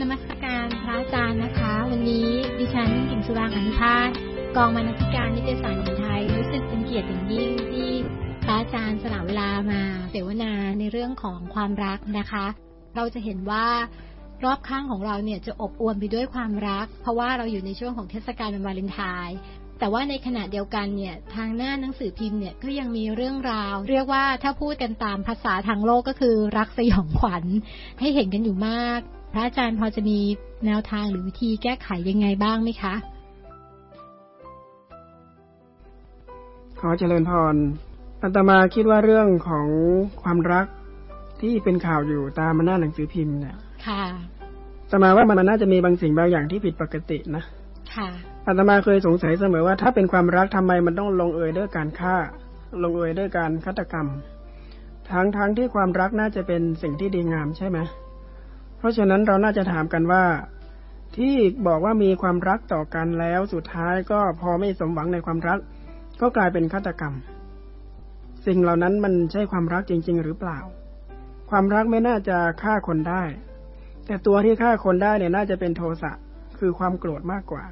นมัสการพระอาจารย์นะคะ วันนี้ดิฉันกิ่งสุรางอนุภาสกองบรรณาธิการนิตยสารหญิงไทย รู้สึกเป็นเกียรติอย่างยิ่งที่พระอาจารย์สละเวลามาเสวนาในเรื่องของความรักนะคะ เราจะเห็นว่ารอบข้างของเราเนี่ยจะอบอวลไปด้วยความรัก เพราะว่าเราอยู่ในช่วงของเทศกาลวันวาเลนไทน์แต่ว่าในขณะเดียวกันเนี่ยทางหน้าหนังสือพิมพ์เนี่ยก็ยังมีเรื่องราว เรียกว่าถ้าพูดกันตามภาษาทางโลกก็คือรักสยองขวัญให้เห็นกันอยู่มาก พระอาจารย์พอจะมีแนวทางหรือวิธีแก้ไขยังไงบ้างไหมคะ ขอเจริญพรอาตมาคิดว่าเรื่องของความรักที่เป็นข่าวอยู่ตามหน้าหนังสือพิมพ์เนี่ย ค่ะอาตมาว่ามันน่าจะมีบางสิ่งบางอย่างที่ผิดปกตินะ ค่ะอาตมาเคยสงสัยเสมอว่าถ้าเป็นความรักทำไมมันต้องลงเอยด้วยการฆ่า ลงเอยด้วยการฆาตกรรม ทั้งทั้งที่ความรักน่าจะเป็นสิ่งที่ดีงามใช่ไหม เพราะฉะนั้นเราน่าจะถามกันว่า ที่บอกว่ามีความรักต่อกันแล้วสุดท้ายก็พอไม่สมหวังในความรัก ก็กลายเป็นฆาตกรรม สิ่งเหล่านั้นมันใช่ความรักจริง ๆ หรือเปล่า ความรักไม่น่าจะฆ่าคนได้ แต่ตัวที่ฆ่าคนได้เนี่ยน่าจะเป็นโทสะคือความโกรธมากกว่า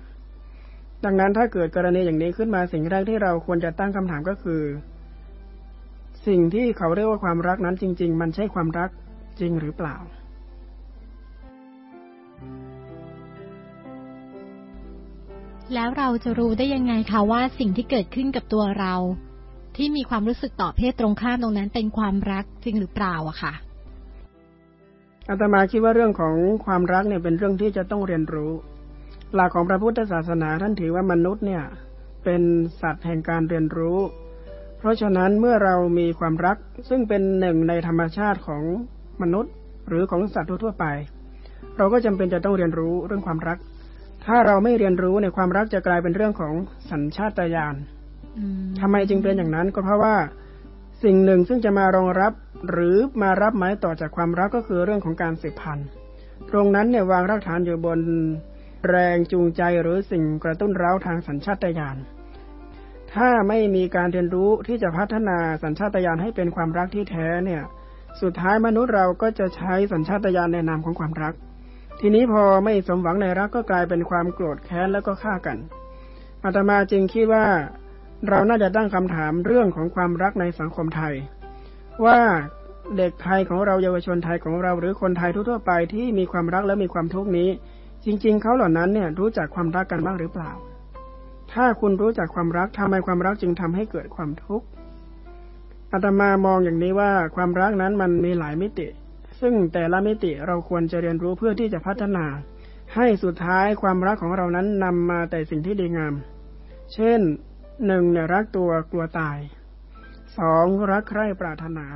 ดังนั้นถ้าเกิดกรณีอย่างนี้ขึ้นมาสิ่งแรกที่เราควรจะตั้งคำถามก็คือ สิ่งที่เขาเรียกว่าความรักนั้นจริง ๆ มันใช่ความรักจริงหรือเปล่า แล้วเราจะรู้ได้ยังไงคะว่าสิ่งที่เกิดขึ้นกับตัวเรา ที่มีความรู้สึกต่อเพศตรงข้ามตรงนั้นเป็นความรักจริงหรือเปล่าอะค่ะอาตมาคิดว่าเรื่องของความรักเนี่ยเป็นเรื่องที่จะต้องเรียนรู้ หลักของพระพุทธศาสนาท่านถือว่ามนุษย์เนี่ย เป็นสัตว์แห่งการเรียนรู้ เพราะฉะนั้นเมื่อเรามีความรักซึ่งเป็นหนึ่งในธรรมชาติของมนุษย์ หรือของสัตว์ทั่วไป เราก็จำเป็นจะต้องเรียนรู้เรื่องความรัก ถ้าเราไม่เรียนรู้ในความรักจะกลายเป็นเรื่องของสัญชาตญาณอืมทำไมจึงเป็นอย่างนั้นก็เพราะว่าสิ่งหนึ่งซึ่งจะมารองรับหรือมารับไม้ต่อจากความรักก็คือเรื่องของการสืบพันธุ์ ตรงนั้นเนี่ยวางรากฐานอยู่บนแรงจูงใจหรือสิ่งกระตุ้นเร้าทางสัญชาตญาณ ถ้าไม่มีการเรียนรู้ที่จะพัฒนาสัญชาตญาณให้เป็นความรักที่แท้เนี่ย สุดท้ายมนุษย์เราก็จะใช้สัญชาตญาณในนามของความรัก ทีนี้พอไม่สมหวังในรักก็กลายเป็นความโกรธแค้นแล้วก็ฆ่ากันอาตมาจึงคิดว่าเราน่าจะตั้งคำถามเรื่องของความรักในสังคมไทย ว่าเด็กไทยของเราเยาวชนไทยของเราหรือคนไทยทั่วๆไปที่มีความรักและมีความทุกข์นี้ จริง ๆเขาเหล่านั้นเนี่ยรู้จักความรักกันบ้างหรือเปล่า ถ้าคุณรู้จักความรักทำไมความรักจึงทำให้เกิดความทุกข์อาตมามองอย่างนี้ว่าความรักนั้นมันมีหลายมิติ ซึ่งแต่ละมิติเราควรจะเรียนรู้เพื่อที่จะพัฒนา ให้สุดท้ายความรักของเรานั้นนำมาแต่สิ่งที่ดีงาม เช่นหนึ่งเนี่ยรักตัวกลัวตายสองรักใคร่ปรารถนา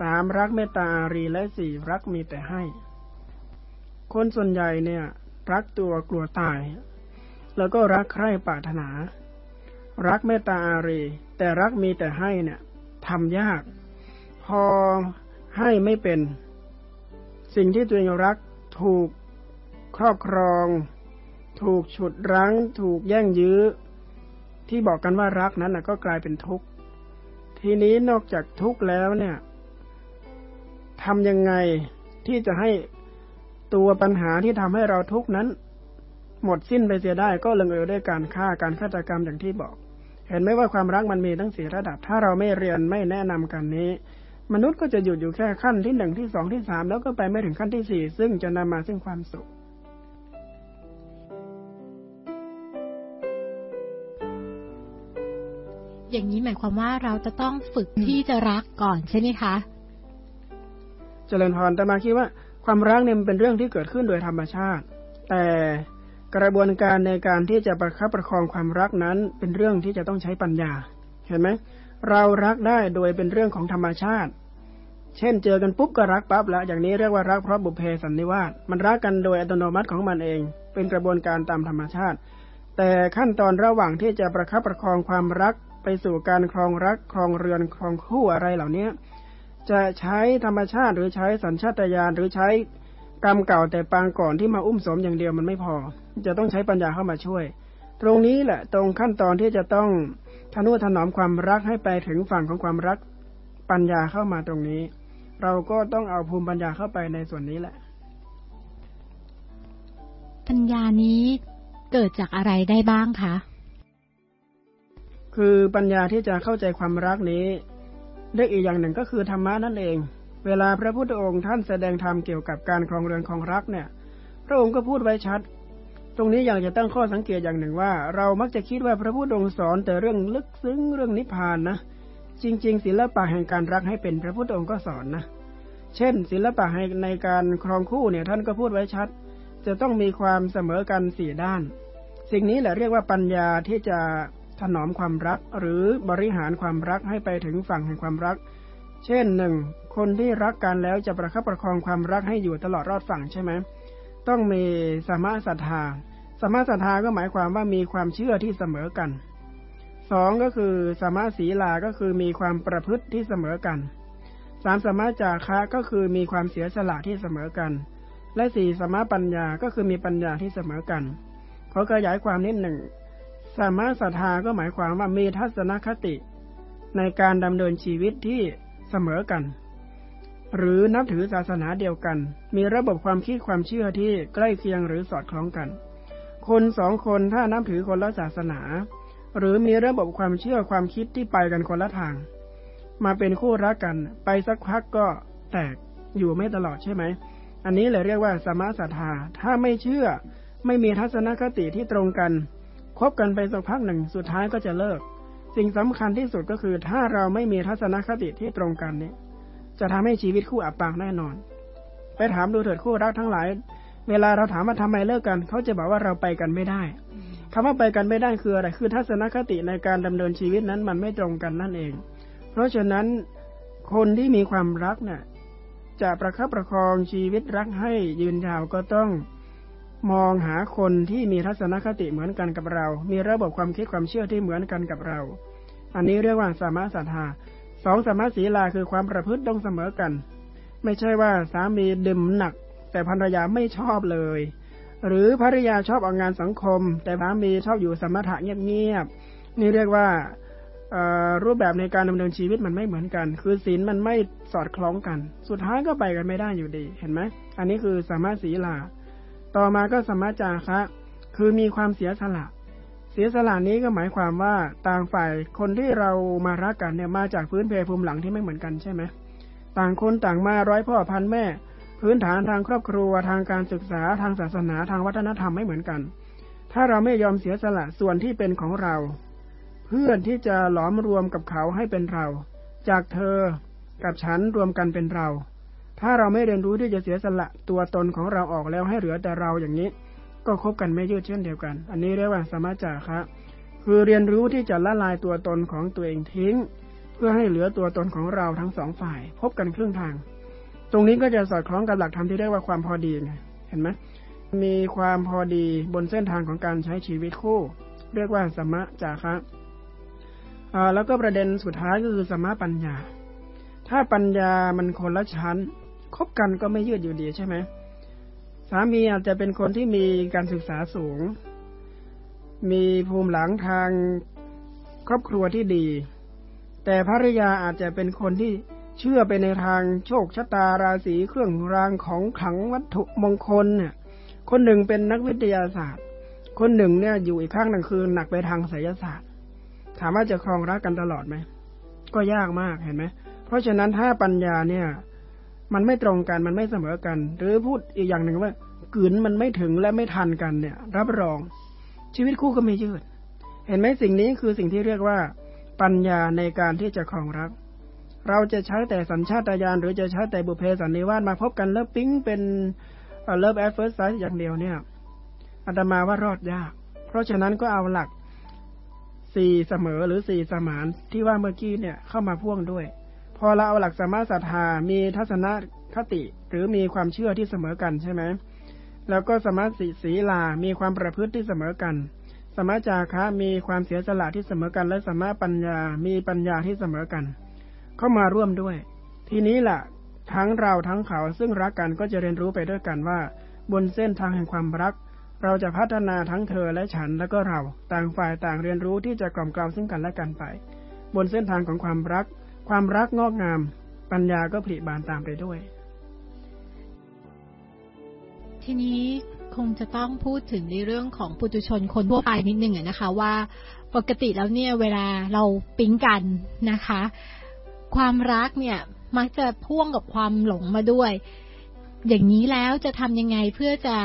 สามรักเมตตาอารีและสี่รักมีแต่ให้ คนส่วนใหญ่เนี่ย รักตัวกลัวตาย แล้วก็รักใคร่ปรารถนา รักเมตตาอารี แต่รักมีแต่ให้เนี่ยทำยาก พอให้ไม่เป็น สิ่งที่ตัวเองรักถูกครอบครอง ถูกฉุดรั้ง ถูกแย่งยื้อ ที่บอกกันว่ารักนั้นนะก็กลายเป็นทุกข์ ทีนี้นอกจากทุกข์แล้วเนี่ยทำยังไงที่จะให้ตัวปัญหาที่ทำให้เราทุกข์นั้น หมดสิ้นไปเสียได้ก็ลงเอยด้วยการฆ่าการฆาตกรรมอย่างที่บอก เห็นไหมว่าความรักมันมีทั้งสี่ระดับ ถ้าเราไม่เรียนไม่แนะนำกันนี้ มนุษย์ก็จะหยุดอยู่แค่ขั้นที่หนึ่งที่สองที่สามแล้วก็ไปไม่ถึงขั้นที่สี่ซึ่งจะนำมาซึ่งความสุข อย่างนี้หมายความว่าเราจะต้องฝึกที่จะรักก่อนใช่ไหมคะ เจริญพรแต่มาคิดว่า ความรักเนี่ยมันเป็นเรื่องที่เกิดขึ้นโดยธรรมชาติ แต่กระบวนการในการที่จะประคับประคองความรักนั้นเป็นเรื่องที่จะต้องใช้ปัญญา เห็นไหม เรารักได้โดยเป็นเรื่องของธรรมชาติ เช่นเจอกันปุ๊บก็รักปั๊บล้วอย่างนี้เรียกว่ารักเพราะบุพเพสันนิวาสมันรักกันโดยอัตโนมัติของมันเอง เป็นกระบวนการตามธรรมชาติ แต่ขั้นตอนระหว่างที่จะประคับประคองความรักไปสู่การครองรักครองเรือนครองคู่อะไรเหล่านี้จะใช้ธรรมชาติหรือใช้สัญชาตญาณหรือใช้กรรมเก่าแต่ปางก่อนที่มาอุ้มสมอย่างเดียวมันไม่พอ จะต้องใช้ปัญญาเข้ามาช่วย ตรงนี้แหละตรงขั้นตอนที่จะต้อง ทนุถนอมความรักให้ไปถึงฝั่งของความรักปัญญาเข้ามาตรงนี้ เราก็ต้องเอาภูมิปัญญาเข้าไปในส่วนนี้แหละ ปัญญานี้เกิดจากอะไรได้บ้างคะคือปัญญาที่จะเข้าใจความรักนี้ได้อีกอย่างหนึ่งก็คือธรรมะนั่นเอง เวลาพระพุทธองค์ท่านแสดงธรรมเกี่ยวกับการครองเรือนของรักเนี่ย พระองค์ก็พูดไว้ชัด ตรงนี้อยากจะตั้งข้อสังเกตอย่างหนึ่งว่า เรามักจะคิดว่าพระพุทธองค์สอนแต่เรื่องลึกซึ้งเรื่องนิพพานนะ จริง ๆ ศิลปะแห่งการรักให้เป็นพระพุทธองค์ก็สอนนะ เช่น ศิลปะในการครองคู่เนี่ยท่านก็พูดไว้ชัด จะต้องมีความเสมอกันสี่ด้าน สิ่งนี้แหละเรียกว่าปัญญาที่จะถนอมความรักหรือบริหารความรักให้ไปถึงฝั่งแห่งความรัก เช่นหนึ่งคนที่รักกันแล้วจะประคับประคองความรักให้อยู่ตลอดรอดฝั่งใช่ไหมต้องมีสมาศรัทธา สมาศรัทธาก็หมายความว่ามีความเชื่อที่เสมอกันสองก็คือสมาศีลาก็คือมีความประพฤติที่เสมอกันสามสมาจาคะก็คือมีความเสียสละที่เสมอกัน และสี่สมาปัญญาก็คือมีปัญญาที่เสมอกันขอขยายความนิดหนึ่งสมาศรัทธาก็หมายความว่ามีทัศนคติ ในการดำเนินชีวิตที่เสมอกัน หรือนับถือศาสนาเดียวกัน มีระบบความคิดความเชื่อที่ใกล้เคียงหรือสอดคล้องกัน คนสองคนถ้านับถือคนละศาสนา หรือมีระบบความเชื่อความคิดที่ไปกันคนละทาง มาเป็นคู่รักกัน ไปสักพักก็แตกอยู่ไม่ตลอดใช่ไหม อันนี้เลยเรียกว่าสมาศรัทธา ถ้าไม่เชื่อไม่มีทัศนคติที่ตรงกันคบกันไปสักพักหนึ่งสุดท้ายก็จะเลิก สิ่งสำคัญที่สุดก็คือ ถ้าเราไม่มีทัศนคติที่ตรงกันเนี่ยจะทำให้ชีวิตคู่อับปางแน่นอน ไปถามดูเถิดคู่รักทั้งหลาย เวลาเราถามว่าทำไมเลิกกัน เขาจะบอกว่าเราไปกันไม่ได้คำว่าไปกันไม่ได้คืออะไร คือทัศนคติในการดำเนินชีวิตนั้นมันไม่ตรงกันนั่นเอง เพราะฉะนั้นคนที่มีความรักเนี่ยจะประคับประคองชีวิตรักให้ยืนยาวก็ต้องมองหาคนที่มีทัศนคติเหมือนกันกับเรา มีระบบความคิดความเชื่อที่เหมือนกันกับเรา อันนี้เรียกว่าสมาสัทธาสองสมาศีลาคือความประพฤติต้องเสมอกัน ไม่ใช่ว่าสามีดื่มหนัก แต่ภรรยาไม่ชอบเลย หรือภรรยาชอบออกงานสังคม แต่สามีชอบอยู่สมถะเงียบๆนี่เรียกว่ารูปแบบในการดำเนินชีวิตมันไม่เหมือนกัน คือศีลมันไม่สอดคล้องกัน สุดท้ายก็ไปกันไม่ได้อยู่ดี เห็นไหมอันนี้คือสามารถศีลา ต่อมาก็สมาจาคะ คือมีความเสียสละ เสียสละนี้ก็หมายความว่าต่างฝ่ายคนที่เรามารักกันเนี่ยมาจากพื้นเพภูมิหลังที่ไม่เหมือนกันใช่ไหม ต่างคนต่างมาร้อยพ่อพันแม่ พื้นฐานทางครอบครัวทางการศึกษาทางศาสนาทางวัฒนธรรมไม่เหมือนกัน ถ้าเราไม่ยอมเสียสละส่วนที่เป็นของเรา เพื่อนที่จะหลอมรวมกับเขาให้เป็นเรา จากเธอกับฉันรวมกันเป็นเรา ถ้าเราไม่เรียนรู้ที่จะเสียสละตัวตนของเราออกแล้วให้เหลือแต่เราอย่างนี้ ก็คบกันไม่ยืดเช่นเดียวกัน อันนี้เรียกว่าสมาจาคะคือเรียนรู้ที่จะละลายตัวตนของตัวเองทิ้ง เพื่อให้เหลือตัวตนของเราทั้งสองฝ่าย พบกันครึ่งทาง รงนี้ก็จะสอดคล้องกับหลักธรรมที่เรียกว่าความพอดีไงเห็นไหมมีความพอดีบนเส้นทางของการใช้ชีวิตคู่ เรียกว่าสมะจาคะแล้วก็ประเด็นสุดท้ายก็คือสมะปัญญา ถ้าปัญญามันคนละชั้นคบกันก็ไม่ยืดอยู่ดีใช่ไหมสามีอาจจะเป็นคนที่มีการศึกษาสูง มีภูมิหลังทางครอบครัวที่ดี แต่ภรรยาอาจจะเป็นคนที่ เชื่อไปในทางโชคชะตาราศีเครื่องรางของขลังวัตถุมงคลเนี่ย คนหนึ่งเป็นนักวิทยาศาสตร์ คนหนึ่งเนี่ยอยู่อีกข้างหนึ่งคือหนักไปทางไสยศาสตร์ ถามว่าจะครองรักกันตลอดไหม ก็ยากมากเห็นไหม เพราะฉะนั้นถ้าปัญญาเนี่ย มันไม่ตรงกันมันไม่เสมอกัน หรือพูดอีกอย่างหนึ่งว่าคลื่นมันไม่ถึงและไม่ทันกันเนี่ย รับรอง ชีวิตคู่ก็ไม่ยืด เห็นไหมสิ่งนี้คือสิ่งที่เรียกว่า ปัญญาในการที่จะครองรัก เราจะใช้แต่สัญชาตญาณหรือจะใช้แต่บุเพสันนิวาสมาพบกันแล้วปิ๊งเป็น love at first sight อย่างเดียวเนี่ยอาตมาว่ารอดยาก เพราะฉะนั้นก็เอาหลักสี่เสมอหรือสี่สมานที่ว่าเมื่อกี้เนี่ยเข้ามาพ่วงด้วย พอเราเอาหลักสมาศรัทธามีทัศนคติหรือมีความเชื่อที่เสมอกันใช่ไหมแล้วก็สมาสิศีลา มีความประพฤติที่เสมอกัน สมาจาคะมีความเสียสละที่เสมอกัน และสมาปัญญา มีปัญญาที่เสมอกัน เข้ามาร่วมด้วย ทีนี้แหละทั้งเราทั้งเขาซึ่งรักกันก็จะเรียนรู้ไปด้วยกันว่า บนเส้นทางแห่งความรัก เราจะพัฒนาทั้งเธอและฉันและก็เรา ต่างฝ่ายต่างเรียนรู้ที่จะกล่อมกล่าวซึ่งกันและกันไป บนเส้นทางของความรัก ความรักงอกงาม ปัญญาก็ผลิบานตามไปด้วย ทีนี้คงจะต้องพูดถึงในเรื่องของปุถุชนคนทั่วไปนิดนึงนะคะว่าปกติแล้วเนี่ยเวลาเราปิ๊งกันนะคะ ความรักเนี่ยมักจะพ่วงกับความหลงมาด้วย อย่างนี้แล้วจะทำยังไงเพื่อจะ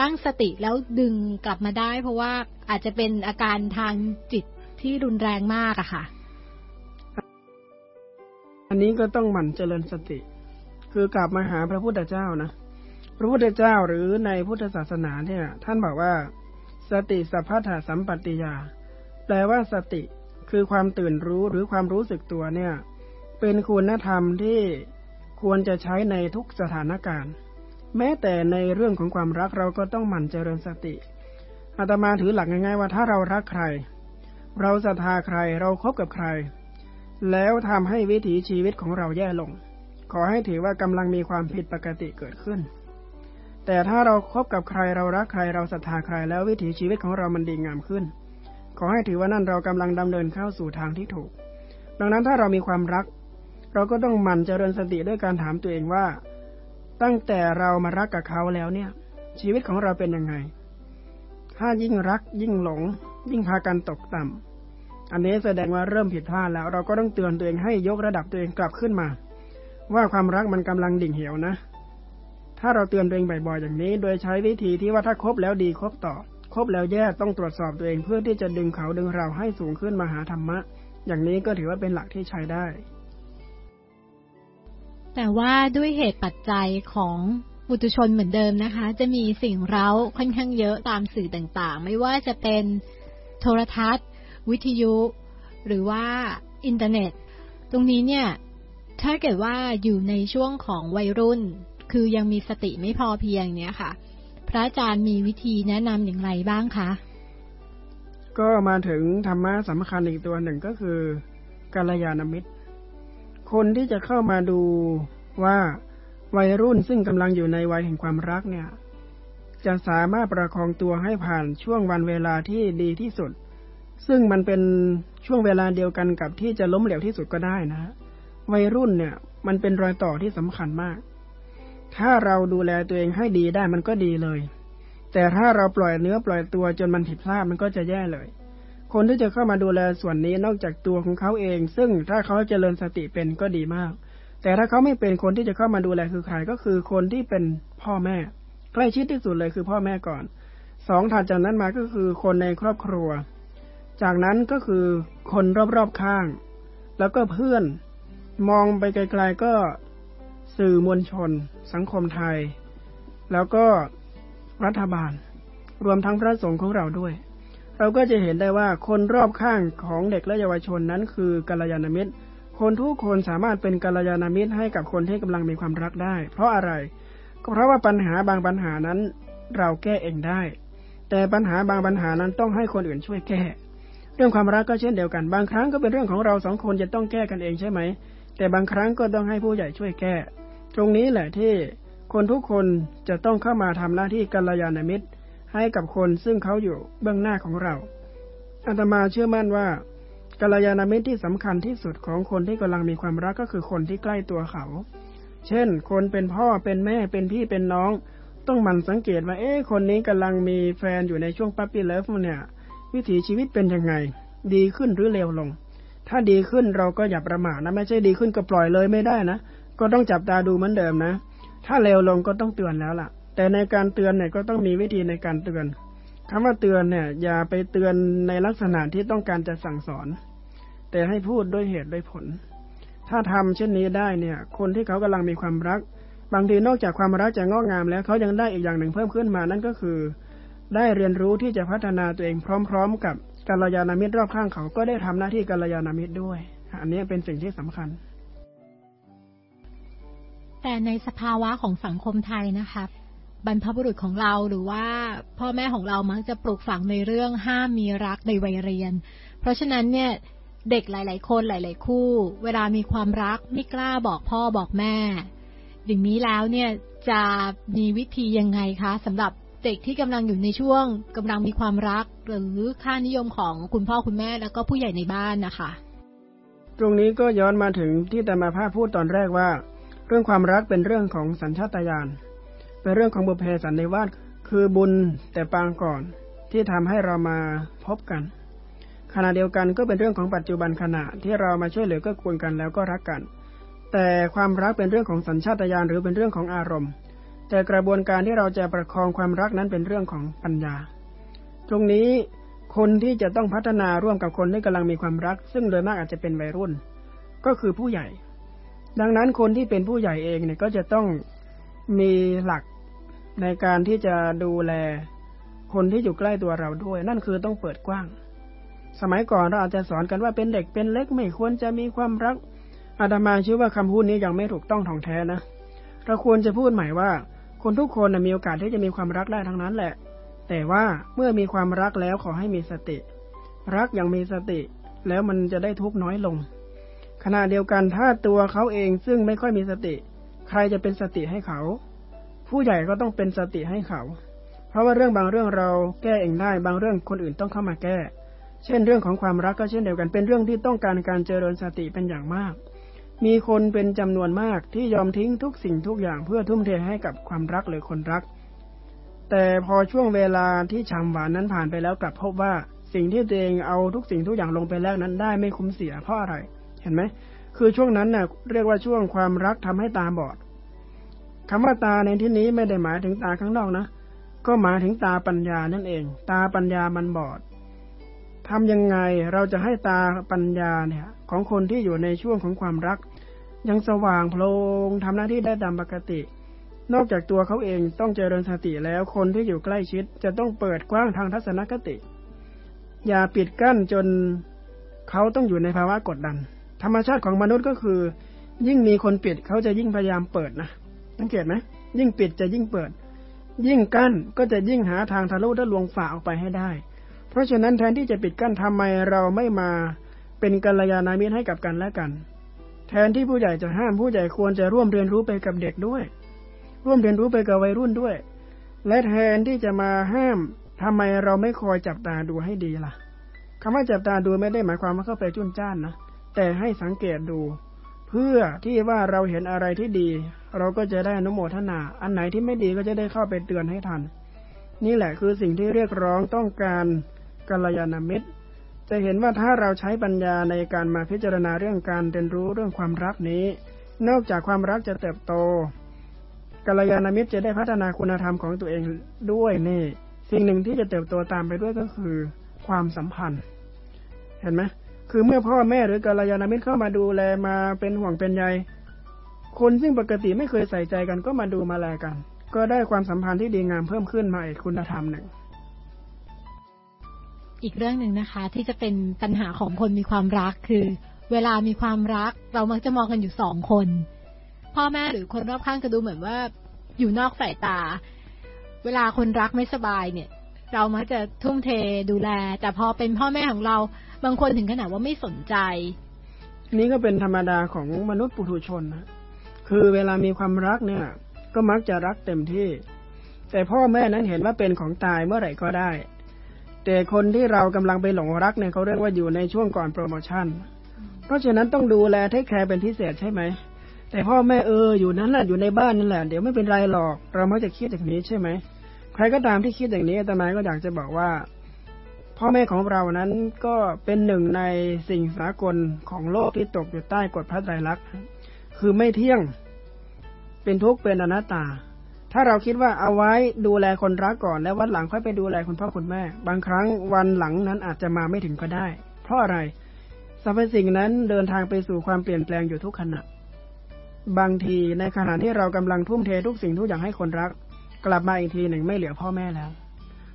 ตั้งสติแล้วดึงกลับมาได้ เพราะว่าอาจจะเป็นอาการทางจิตที่รุนแรงมากอะค่ะ อันนี้ก็ต้องหมั่นเจริญสติ คือกลับมาหาพระพุทธเจ้านะพระพุทธเจ้าหรือในพุทธศาสนาเนี่ย ท่านบอกว่า สติสัพพะสัมปติยา แปลว่าสติคือความตื่นรู้หรือความรู้สึกตัวเนี่ย เป็นคุณธรรมที่ควรจะใช้ในทุกสถานการณ์ แม้แต่ในเรื่องของความรักเราก็ต้องหมั่นเจริญสติอาตมาถือหลักง่ายๆว่าถ้าเรารักใคร เราศรัทธาใครเราครบกับใคร แล้วทำให้วิถีชีวิตของเราแย่ลง ขอให้ถือว่ากำลังมีความผิดปกติเกิดขึ้น แต่ถ้าเราครบกับใครเรารักใครเราศรัทธาใครแล้ววิถีชีวิตของเรามันดีงามขึ้น ขอให้ถือว่านั่นเรากำลังดำเนินเข้าสู่ทางที่ถูก ดังนั้นถ้าเรามีความรัก เราก็ต้องหมั่นเจริญสติด้วยการถามตัวเองว่า ตั้งแต่เรามารักกับเขาแล้วเนี่ย ชีวิตของเราเป็นยังไง ถ้ายิ่งรักยิ่งหลง ยิ่งพากันตกต่ำอันนี้แสดงว่าเริ่มผิดพลาดแล้ว เราก็ต้องเตือนตัวเองให้ยกระดับตัวเองกลับขึ้นมา ว่าความรักมันกำลังดิ่งเหวนะ ถ้าเราเตือนตัวเองบ่อยๆอย่างนี้ โดยใช้วิธีที่ว่าถ้าครบแล้วดีครบต่อครบแล้วแย่ต้องตรวจสอบตัวเองเพื่อที่จะดึงเขาดึงเราให้สูงขึ้นมาหาธรรมะ อย่างนี้ก็ถือว่าเป็นหลักที่ใช้ได้ แต่ว่าด้วยเหตุปัจจัยของบุตุชนเหมือนเดิมนะคะ จะมีสิ่งเร้าค่อนข้างเยอะตามสื่อต่างๆ ไม่ว่าจะเป็นโทรทัศน์ วิทยุ หรือว่าอินเทอร์เน็ต ตรงนี้เนี่ย ถ้าเกิดว่าอยู่ในช่วงของวัยรุ่น คือยังมีสติไม่พอเพียงเนี้ยค่ะ พระอาจารย์มีวิธีแนะนำอย่างไรบ้างคะ ก็มาถึงธรรมะสำคัญอีกตัวหนึ่งก็คือกัลยาณมิตร คนที่จะเข้ามาดูว่าวัยรุ่นซึ่งกำลังอยู่ในวัยแห่งความรักเนี่ย จะสามารถประคองตัวให้ผ่านช่วงวันเวลาที่ดีที่สุด ซึ่งมันเป็นช่วงเวลาเดียวกันกับที่จะล้มเหลวที่สุดก็ได้นะวัยรุ่นเนี่ย มันเป็นรอยต่อที่สำคัญมาก ถ้าเราดูแลตัวเองให้ดีได้มันก็ดีเลย แต่ถ้าเราปล่อยเนื้อปล่อยตัวจนมันผิดพลาดมันก็จะแย่เลย คนที่จะเข้ามาดูแลส่วนนี้นอกจากตัวของเขาเอง ซึ่งถ้าเขาจเจริญสติเป็นก็ดีมาก แต่ถ้าเขาไม่เป็นคนที่จะเข้ามาดูแลคือใครก็คือคนที่เป็นพ่อแม่ ใกล้ชิดที่สุดเลยคือพ่อแม่ก่อนสองถัดจากนั้นมาก็คือคนในครอบครัว จากนั้นก็คือคนรอบๆข้าง แล้วก็เพื่อนมองไปไกล ๆก็สื่อมวลชน สังคมไทย แล้วก็รัฐบาล รวมทั้งพระสงฆ์ของเราด้วย เราก็จะเห็นได้ว่าคนรอบข้างของเด็กและเยาวชนนั้นคือกัลยาณมิตร คนทุกคนสามารถเป็นกัลยาณมิตรให้กับคนที่กำลังมีความรักได้ เพราะอะไร ก็เพราะว่าปัญหาบางปัญหานั้นเราแก้เองได้ แต่ปัญหาบางปัญหานั้นต้องให้คนอื่นช่วยแก้ เรื่องความรักก็เช่นเดียวกัน บางครั้งก็เป็นเรื่องของเราสองคนจะต้องแก้กันเองใช่ไหม แต่บางครั้งก็ต้องให้ผู้ใหญ่ช่วยแก้ ตรงนี้แหละที่คนทุกคนจะต้องเข้ามาทำหน้าที่กัลยาณมิตร ให้กับคนซึ่งเขาอยู่เบื้องหน้าของเราอาตมาเชื่อมั่นว่ากัลยาณมิตรที่สำคัญที่สุดของคนที่กำลังมีความรักก็คือคนที่ใกล้ตัวเขา เช่น คนเป็นพ่อเป็นแม่เป็นพี่เป็นน้อง ต้องหมั่นสังเกตว่า เอ๊ะคนนี้กำลังมีแฟนอยู่ในช่วงปั๊ปปี้เลิฟเนี่ยวิถีชีวิตเป็นยังไง ดีขึ้นหรือเลวลง ถ้าดีขึ้นเราก็อย่าประมาทนะ ไม่ใช่ดีขึ้นก็ปล่อยเลยไม่ได้นะ ก็ต้องจับตาดูเหมือนเดิมนะ ถ้าเร็วลงก็ต้องเตือนแล้วล่ะ แต่ในการเตือนเนี่ยก็ต้องมีวิธีในการเตือนคำว่าเตือนเนี่ย อย่าไปเตือนในลักษณะที่ต้องการจะสั่งสอน แต่ให้พูดด้วยเหตุด้วยผล ถ้าทำเช่นนี้ได้เนี่ย คนที่เขากำลังมีความรัก บางทีนอกจากความรักจะงอกงามแล้วเขายังได้อีกอย่างหนึ่งเพิ่มขึ้นมานั่นก็คือ ได้เรียนรู้ที่จะพัฒนาตัวเองพร้อม ๆ กับกัลยาณมิตรรอบข้างเขาก็ได้ทำหน้าที่กัลยาณมิตรด้วย อันนี้เป็นสิ่งที่สำคัญ แต่ในสภาวะของสังคมไทยนะคะ บรรพบุรุษของเราหรือว่าพ่อแม่ของเรามักจะปลูกฝังในเรื่องห้ามมีรักในวัยเรียน เพราะฉะนั้นเนี่ยเด็กหลาย ๆ คนหลาย ๆ คู่ เวลามีความรักไม่กล้าบอกพ่อบอกแม่ อย่างนี้แล้วเนี่ยจะมีวิธียังไงคะสำหรับเด็กที่กำลังอยู่ในช่วงกำลังมีความรัก หรือค่านิยมของคุณพ่อคุณแม่แล้วก็ผู้ใหญ่ในบ้านนะคะ ตรงนี้ก็ย้อนมาถึงที่แต่มาภาพพูดตอนแรกว่า เรื่องความรักเป็นเรื่องของสัญชาตญาณ เป็นเรื่องของบุพเพสันนิวาสคือบุญแต่ปางก่อนที่ทำให้เรามาพบกัน ขณะเดียวกันก็เป็นเรื่องของปัจจุบันขณะที่เรามาช่วยเหลือก็ควรกันแล้วก็รักกัน แต่ความรักเป็นเรื่องของสัญชาตญาณหรือเป็นเรื่องของอารมณ์ แต่กระบวนการที่เราจะประคองความรักนั้นเป็นเรื่องของปัญญา ตรงนี้คนที่จะต้องพัฒนาร่วมกับคนที่กำลังมีความรัก ซึ่งโดยมากอาจจะเป็นวัยรุ่น ก็คือผู้ใหญ่ ดังนั้นคนที่เป็นผู้ใหญ่เองเนี่ยก็จะต้องมีหลัก ในการที่จะดูแลคนที่อยู่ใกล้ตัวเราด้วย นั่นคือต้องเปิดกว้าง สมัยก่อนเราอาจจะสอนกันว่าเป็นเด็กเป็นเล็กไม่ควรจะมีความรักอาตมาเชื่อว่าคำพูดนี้ยังไม่ถูกต้องท่องแท้นะเราควรจะพูดใหม่ว่า คนทุกคนมีโอกาสที่จะมีความรักได้ทั้งนั้นแหละ แต่ว่าเมื่อมีความรักแล้วขอให้มีสติ รักอย่างมีสติ แล้วมันจะได้ทุกข์น้อยลง ขณะเดียวกันถ้าตัวเขาเองซึ่งไม่ค่อยมีสติ ใครจะเป็นสติให้เขา ผู้ใหญ่ก็ต้องเป็นสติให้เขา เพราะว่าเรื่องบางเรื่องเราแก้เองได้ บางเรื่องคนอื่นต้องเข้ามาแก้ เช่นเรื่องของความรักก็เช่นเดียวกัน เป็นเรื่องที่ต้องการการเจริญสติเป็นอย่างมาก มีคนเป็นจำนวนมากที่ยอมทิ้งทุกสิ่งทุกอย่างเพื่อทุ่มเทให้กับความรักหรือคนรัก แต่พอช่วงเวลาที่ฉ่ำหวานนั้นผ่านไปแล้วกลับพบว่าสิ่งที่ตัวเองเอาทุกสิ่งทุกอย่างลงไปแลกนั้นได้ไม่คุ้มเสียเพราะอะไร เห็นไหม คือช่วงนั้นน่ะเรียกว่าช่วงความรักทำให้ตาบอด คำว่าตาในที่นี้ไม่ได้หมายถึงตาข้างนอกนะ ก็หมายถึงตาปัญญานั่นเอง ตาปัญญามันบอดทำยังไงเราจะให้ตาปัญญาเนี่ย ของคนที่อยู่ในช่วงของความรัก ยังสว่างโพลงทำหน้าที่ได้ตามปกติ นอกจากตัวเขาเองต้องเจริญสติแล้วคนที่อยู่ใกล้ชิด จะต้องเปิดกว้างทางทัศนคติ อย่าปิดกั้นจนเขาต้องอยู่ในภาวะกดดัน ธรรมชาติของมนุษย์ก็คือ ยิ่งมีคนปิดเขาจะยิ่งพยายามเปิดนะ สังเกตไหมยิ่งปิดจะยิ่งเปิด ยิ่งกั้นก็จะยิ่งหาทางทะลุทะลวงฝ่าออกไปให้ได้ เพราะฉะนั้นแทนที่จะปิดกั้นทำไมเราไม่มาเป็นกัลยาณมิตรให้กับกันและกัน แทนที่ผู้ใหญ่จะห้ามผู้ใหญ่ควรจะร่วมเรียนรู้ไปกับเด็กด้วย ร่วมเรียนรู้ไปกับวัยรุ่นด้วย และแทนที่จะมาห้ามทำไมเราไม่คอยจับตาดูให้ดีล่ะคำว่าจับตาดูไม่ได้หมายความว่าเข้าไปจุนจ้านนะแต่ให้สังเกตดู เพื่อที่ว่าเราเห็นอะไรที่ดี เราก็จะได้อนุโมทนา อันไหนที่ไม่ดีก็จะได้เข้าไปเตือนให้ทัน นี่แหละคือสิ่งที่เรียกร้องต้องการกัลยาณมิตร จะเห็นว่าถ้าเราใช้ปัญญาในการมาพิจารณาเรื่องการเรียนรู้เรื่องความรักนี้ นอกจากความรักจะเติบโตกัลยาณมิตรจะได้พัฒนาคุณธรรมของตัวเองด้วยนี่ สิ่งหนึ่งที่จะเติบโตตามไปด้วยก็คือความสัมพันธ์ เห็นไหมคือเมื่อพ่อแม่หรือกัลยาณมิตรเข้ามาดูแลมาเป็นห่วงเป็นใย คนซึ่งปกติไม่เคยใส่ใจกันก็มาดูมาแลกัน ก็ได้ความสัมพันธ์ที่ดีงามเพิ่มขึ้นมาอีกคุณธรรมหนึ่ง อีกเรื่องหนึ่งนะคะ ที่จะเป็นปัญหาของคนมีความรักคือ เวลามีความรัก เรามักจะมองกันอยู่สองคน พ่อแม่หรือคนรอบข้างจะดูเหมือนว่าอยู่นอกสายตา เวลาคนรักไม่สบายเนี่ย เรามักจะทุ่มเทดูแล แต่พอเป็นพ่อแม่ของเราบางคนถึงขนาดว่าไม่สนใจ นี่ก็เป็นธรรมดาของมนุษย์ปุถุชนนะ คือเวลามีความรักเนี่ย ก็มักจะรักเต็มที่ แต่พ่อแม่นั้นเห็นว่าเป็นของตายเมื่อไหร่ก็ได้ แต่คนที่เรากำลังไปหลงรักเนี่ยเขาเรียกว่าอยู่ในช่วงก่อนโปรโมชั่น เพราะฉะนั้นต้องดูแลเทคแคร์เป็นพิเศษใช่ไหม แต่พ่อแม่เอออยู่นั้นแหละอยู่ในบ้านนั่นแหละเดี๋ยวไม่เป็นไรหรอก เราไม่จะคิดอย่างนี้ใช่ไหมใครก็ตามที่คิดอย่างนี้แต่มาก็อยากจะบอกว่า พ่อแม่ของเรานั้นก็เป็นหนึ่งในสิ่งสากลของโลกที่ตกอยู่ใต้กฎพระไตรลักษณ์ คือไม่เที่ยง เป็นทุกข์เป็นอนัตตา ถ้าเราคิดว่าเอาไว้ดูแลคนรักก่อน แล้ววันหลังค่อยไปดูแลคุณพ่อคุณแม่ บางครั้งวันหลังนั้นอาจจะมาไม่ถึงก็ได้ เพราะอะไรสรรพสิ่งนั้นเดินทางไปสู่ความเปลี่ยนแปลงอยู่ทุกขณะบางทีในขณะที่เรากำลังทุ่มเททุกสิ่งทุกอย่างให้คนรัก กลับมาอีกทีหนึ่งไม่เหลือพ่อแม่แล้ว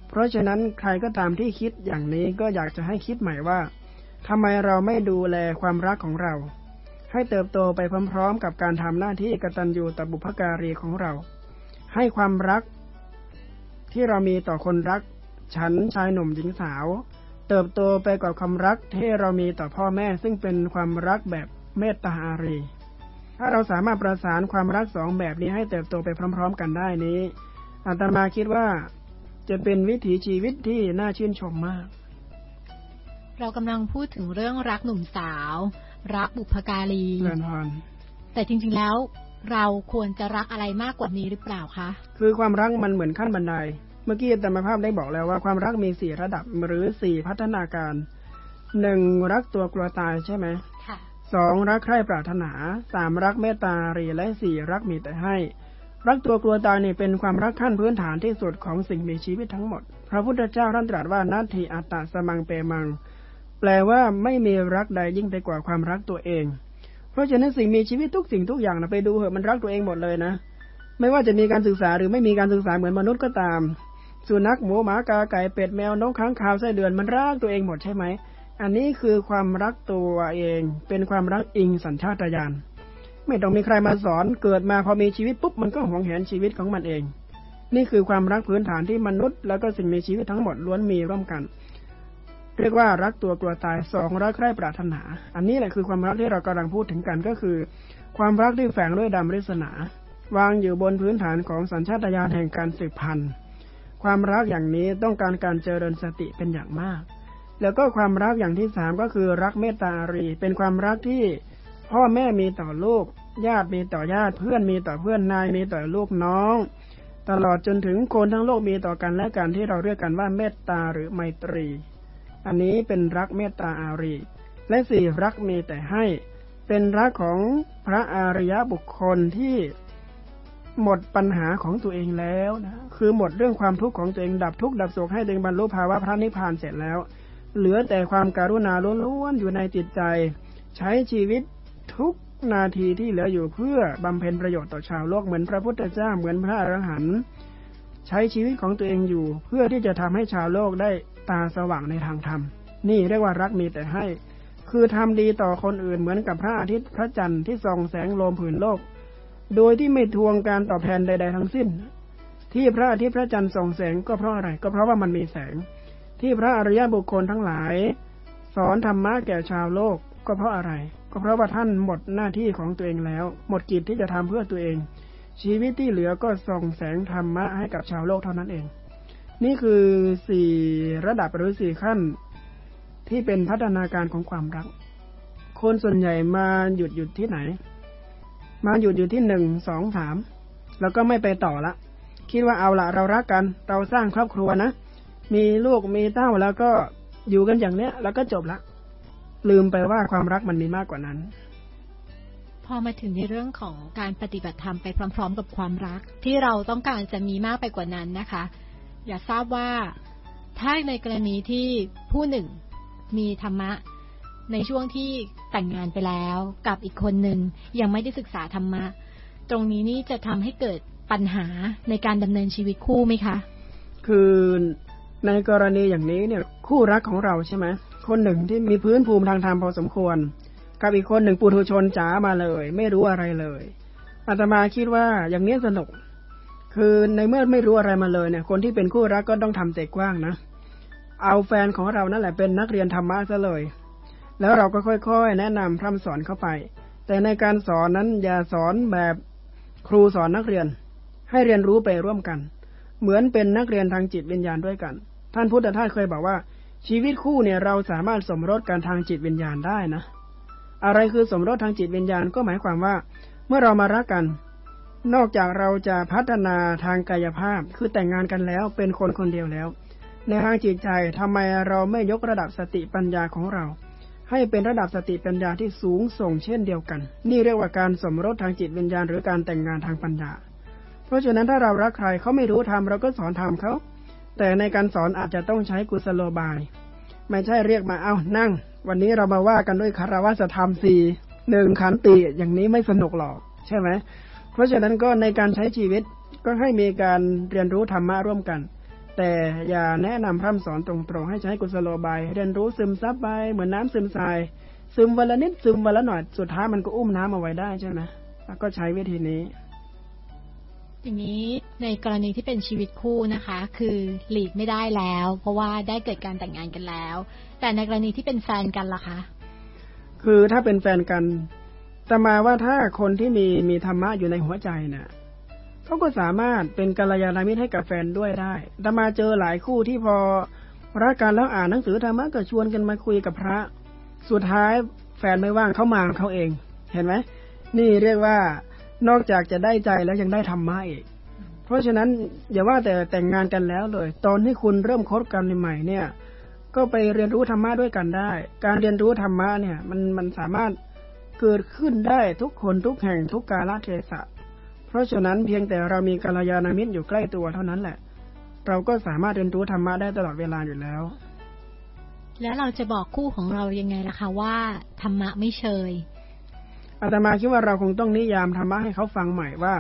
เพราะฉะนั้นใครก็ตามที่คิดอย่างนี้ก็อยากจะให้คิดใหม่ว่าทำไมเราไม่ดูแลความรักของเรา ให้เติบโตไปพร้อมๆ กับการทำหน้าที่กตัญญูต่อบุพการีของเรา ให้ความรักที่เรามีต่อคนรัก ฉันชายหนุ่มหญิงสาว เติบโตไปกับความรักที่เรามีต่อพ่อแม่ ซึ่งเป็นความรักแบบเมตตาอารี ถ้าเราสามารถประสานความรักสองแบบนี้ให้เติบโตไปพร้อม ๆ กันได้นี้อาตมาคิดว่าจะเป็นวิถีชีวิตที่น่าชื่นชมมาก เรากำลังพูดถึงเรื่องรักหนุ่มสาว รักบุพการีเนอนแต่จริง ๆ แล้วเราควรจะรักอะไรมากกว่านี้หรือเปล่าคะ คือความรักมันเหมือนขั้นบันได เมื่อกี้ธรรมภาพได้บอกแล้วว่าความรักมีสี่ระดับหรือสี่พัฒนาการ หนึ่งรักตัวกลัวตายใช่ไหมค่ะสองรักใคร่ปรารถนา สามรักเมตตารีและสี่รักมีแต่ให้ รักตัวกลัวตายนี่เป็นความรักขั้นพื้นฐานที่สุดของสิ่งมีชีวิตทั้งหมด พระพุทธเจ้าท่านตรัสว่านัตถิอัตตสมังเปมัง แปลว่าไม่มีรักใดยิ่งไปกว่าความรักตัวเอง เพราะฉะนั้นสิ่งมีชีวิตทุกสิ่งทุกอย่างนะไปดูเหอะมันรักตัวเองหมดเลยนะ ไม่ว่าจะมีการศึกษาหรือไม่มีการศึกษาเหมือนมนุษย์ก็ตาม สุนัขหมูหมากาไก่เป็ดแมวนกค้างคาวไส้เดือนมันรักตัวเองหมดใช่ไหม อันนี้คือความรักตัวเอง เป็นความรักอิงสัญชาตญาณ ไม่ต้องมีใครมาสอนเกิดมาพอมีชีวิตปุ๊บมันก็หวงแหนชีวิตของมันเอง นี่คือความรักพื้นฐานที่มนุษย์ แล้วก็สิ่งมีชีวิตทั้งหมดล้วนมีร่วมกัน เรียกว่ารักตัวกลัวตายสองรักใคร่ปรารถนา อันนี้แหละคือความรักที่เรากำลังพูดถึงกันก็คือ ความรักที่แฝงด้วยดำริศนาวางอยู่บนพื้นฐานของสัญชาตญาณแห่งการสืบพันธุ์ ความรักอย่างนี้ต้องการการเจริญสติเป็นอย่างมาก แล้วก็ความรักอย่างที่สามก็คือรักเมตตารี เป็นความรักที่พ่อแม่มีต่อลูก ญาติมีต่อญาติเพื่อนมีต่อเพื่อนนายมีต่อลูกน้อง ตลอดจนถึงคนทั้งโลกมีต่อกันและกันที่เราเรียกกันว่าเมตตาหรือไมตรี อันนี้เป็นรักเมตตาอารี และสี่รักมีแต่ให้ เป็นรักของพระอริยบุคคลที่หมดปัญหาของตัวเองแล้วนะคือหมดเรื่องความทุกข์ของตัวเองดับทุกข์ดับโศกให้ตัวเองบรรลุภาวะพระนิพพานเสร็จแล้ว เหลือแต่ความการุณาล้วนๆอยู่ในจิตใจ ใช้ชีวิตทุกนาทีที่เหลืออยู่เพื่อบำเพ็ญประโยชน์ต่อชาวโลกเหมือนพระพุทธเจ้าเหมือนพระอรหันต์ใช้ชีวิตของตัวเองอยู่ เพื่อที่จะทำให้ชาวโลกได้ ตาสว่างในทางธรรม นี่เรียกว่ารักมีแต่ให้ คือทำดีต่อคนอื่นเหมือนกับพระอาทิตย์พระจันทร์ที่ส่องแสงโลมผืนโลก โดยที่ไม่ทวงการตอบแทนใด ๆ ทั้งสิ้น ที่พระอาทิตย์พระจันทร์ส่องแสงก็เพราะอะไร ก็เพราะว่ามันมีแสง ที่พระอริยบุคคลทั้งหลาย สอนธรรมะแก่ชาวโลกก็เพราะอะไร ก็เพราะว่าท่านหมดหน้าที่ของตัวเองแล้ว หมดกิจที่จะทำเพื่อตัวเอง ชีวิตที่เหลือก็ส่องแสงธรรมะให้กับชาวโลกเท่านั้นเอง นี่คือสี่ระดับหรือสี่ขั้นที่เป็นพัฒนาการของความรัก คนส่วนใหญ่มาหยุดหยุดที่ไหน มาหยุดอยู่ที่หนึ่งสองสามแล้วก็ไม่ไปต่อละ คิดว่าเอาละเรารักกัน เราสร้างครอบครัวนะ มีลูกมีเต้าแล้วก็อยู่กันอย่างเนี้ย แล้วก็จบละ ลืมไปว่าความรักมันมีมากกว่านั้น พอมาถึงในเรื่องของการปฏิบัติธรรมไปพร้อม ๆ กับความรัก ที่เราต้องการจะมีมากไปกว่านั้นนะคะ อยากทราบว่า ถ้าในกรณีที่ผู้หนึ่งมีธรรมะ ในช่วงที่แต่งงานไปแล้ว กับอีกคนหนึ่งยังไม่ได้ศึกษาธรรมะ ตรงนี้นี่จะทำให้เกิดปัญหาในการดำเนินชีวิตคู่ไหมคะ คือในกรณีอย่างนี้เนี่ยคู่รักของเราใช่ไหมคนหนึ่งที่มีพื้นภูมิทางธรรมพอสมควร กับอีกคนหนึ่งปุถุชนจ๋ามาเลย ไม่รู้อะไรเลยอาตมาคิดว่าอย่างนี้สนุก คือในเมื่อไม่รู้อะไรมาเลยเนี่ย คนที่เป็นคู่รักก็ต้องทำเตะกว้างนะ เอาแฟนของเรานั่นแหละเป็นนักเรียนธรรมะซะเลย แล้วเราก็ค่อยๆ แนะนำพร่ำสอนเข้าไป แต่ในการสอนนั้นอย่าสอนแบบครูสอนนักเรียน ให้เรียนรู้ไปร่วมกัน เหมือนเป็นนักเรียนทางจิตวิญญาณด้วยกัน ท่านพุทธทาสเคยบอกว่า ชีวิตคู่เนี่ยเราสามารถสมรสกันทางจิตวิญญาณได้นะ อะไรคือสมรสทางจิตวิญญาณก็หมายความว่า เมื่อเรามารักกัน นอกจากเราจะพัฒนาทางกายภาพ คือแต่งงานกันแล้วเป็นคนคนเดียวแล้ว ในทางจิตใจทำไมเราไม่ยกระดับสติปัญญาของเรา ให้เป็นระดับสติปัญญาที่สูงส่งเช่นเดียวกัน นี่เรียกว่าการสมรสทางจิตวิญญาณหรือการแต่งงานทางปัญญา เพราะฉะนั้นถ้าเรารักใครเขาไม่รู้ทำเราก็สอนทำเขา แต่ในการสอนอาจจะต้องใช้กุศโลบาย ไม่ใช่เรียกมาเอานั่ง วันนี้เรามาว่ากันด้วยคารวะธรรมสี่หนึ่งขันติอย่างนี้ไม่สนุกหรอก ใช่ไหม เพราะฉะนั้นก็ในการใช้ชีวิตก็ให้มีการเรียนรู้ธรรมะร่วมกัน แต่อย่าแนะนำพร่ำสอนตรงๆ ให้ใช้กุศโลบาย เรียนรู้ซึมซับไปเหมือนน้าซึมทราย ซึมวันละนิดซึมวันละหน่อยสุดท้ายมันก็อุ้มน้ำเอาไว้ได้ใช่ไหมแล้วก็ใช้วิธีนี้อย่างนี้ในกรณีที่เป็นชีวิตคู่นะคะ คือหลีกไม่ได้แล้ว เพราะว่าได้เกิดการแต่งงานกันแล้ว แต่ในกรณีที่เป็นแฟนกันล่ะคะ คือถ้าเป็นแฟนกัน แต่มาว่าถ้าคนที่มีมีธรรมะอยู่ในหัวใจเนะ่ยเขาก็สามารถเป็นกัลยาณมิตรให้กับแฟนด้วยได้แต่มาเจอหลายคู่ที่พอรักกันแล้วอ่านหนังสือธรรมะก็ชวนกันมาคุยกับพระ สุดท้ายแฟนไม่ว่างเขามาเขาเอง เห็นไหมนี่เรียกว่านอกจากจะได้ใจแล้วยังได้ธรรมะอีก เพราะฉะนั้นอย่าว่าแต่แต่งงานกันแล้วเลย ตอนที่คุณเริ่มคบกันใหม่เนี่ย ก็ไปเรียนรู้ธรรมะด้วยกันได้ การเรียนรู้ธรรมะเนี่ย มันมันสามารถ เกิดขึ้นได้ทุกคนทุกแห่งทุกกาลเทศะ เพราะฉะนั้นเพียงแต่เรามีกัลยาณมิตรอยู่ใกล้ตัวเท่านั้นแหละ เราก็สามารถเรียนรู้ธรรมะได้ตลอดเวลาอยู่แล้ว แล้วเราจะบอกคู่ของเรายังไงล่ะคะว่าธรรมะไม่เชยอาตมาคิดว่าเราคงต้องนิยามธรรมะให้เขาฟังใหม่ว่า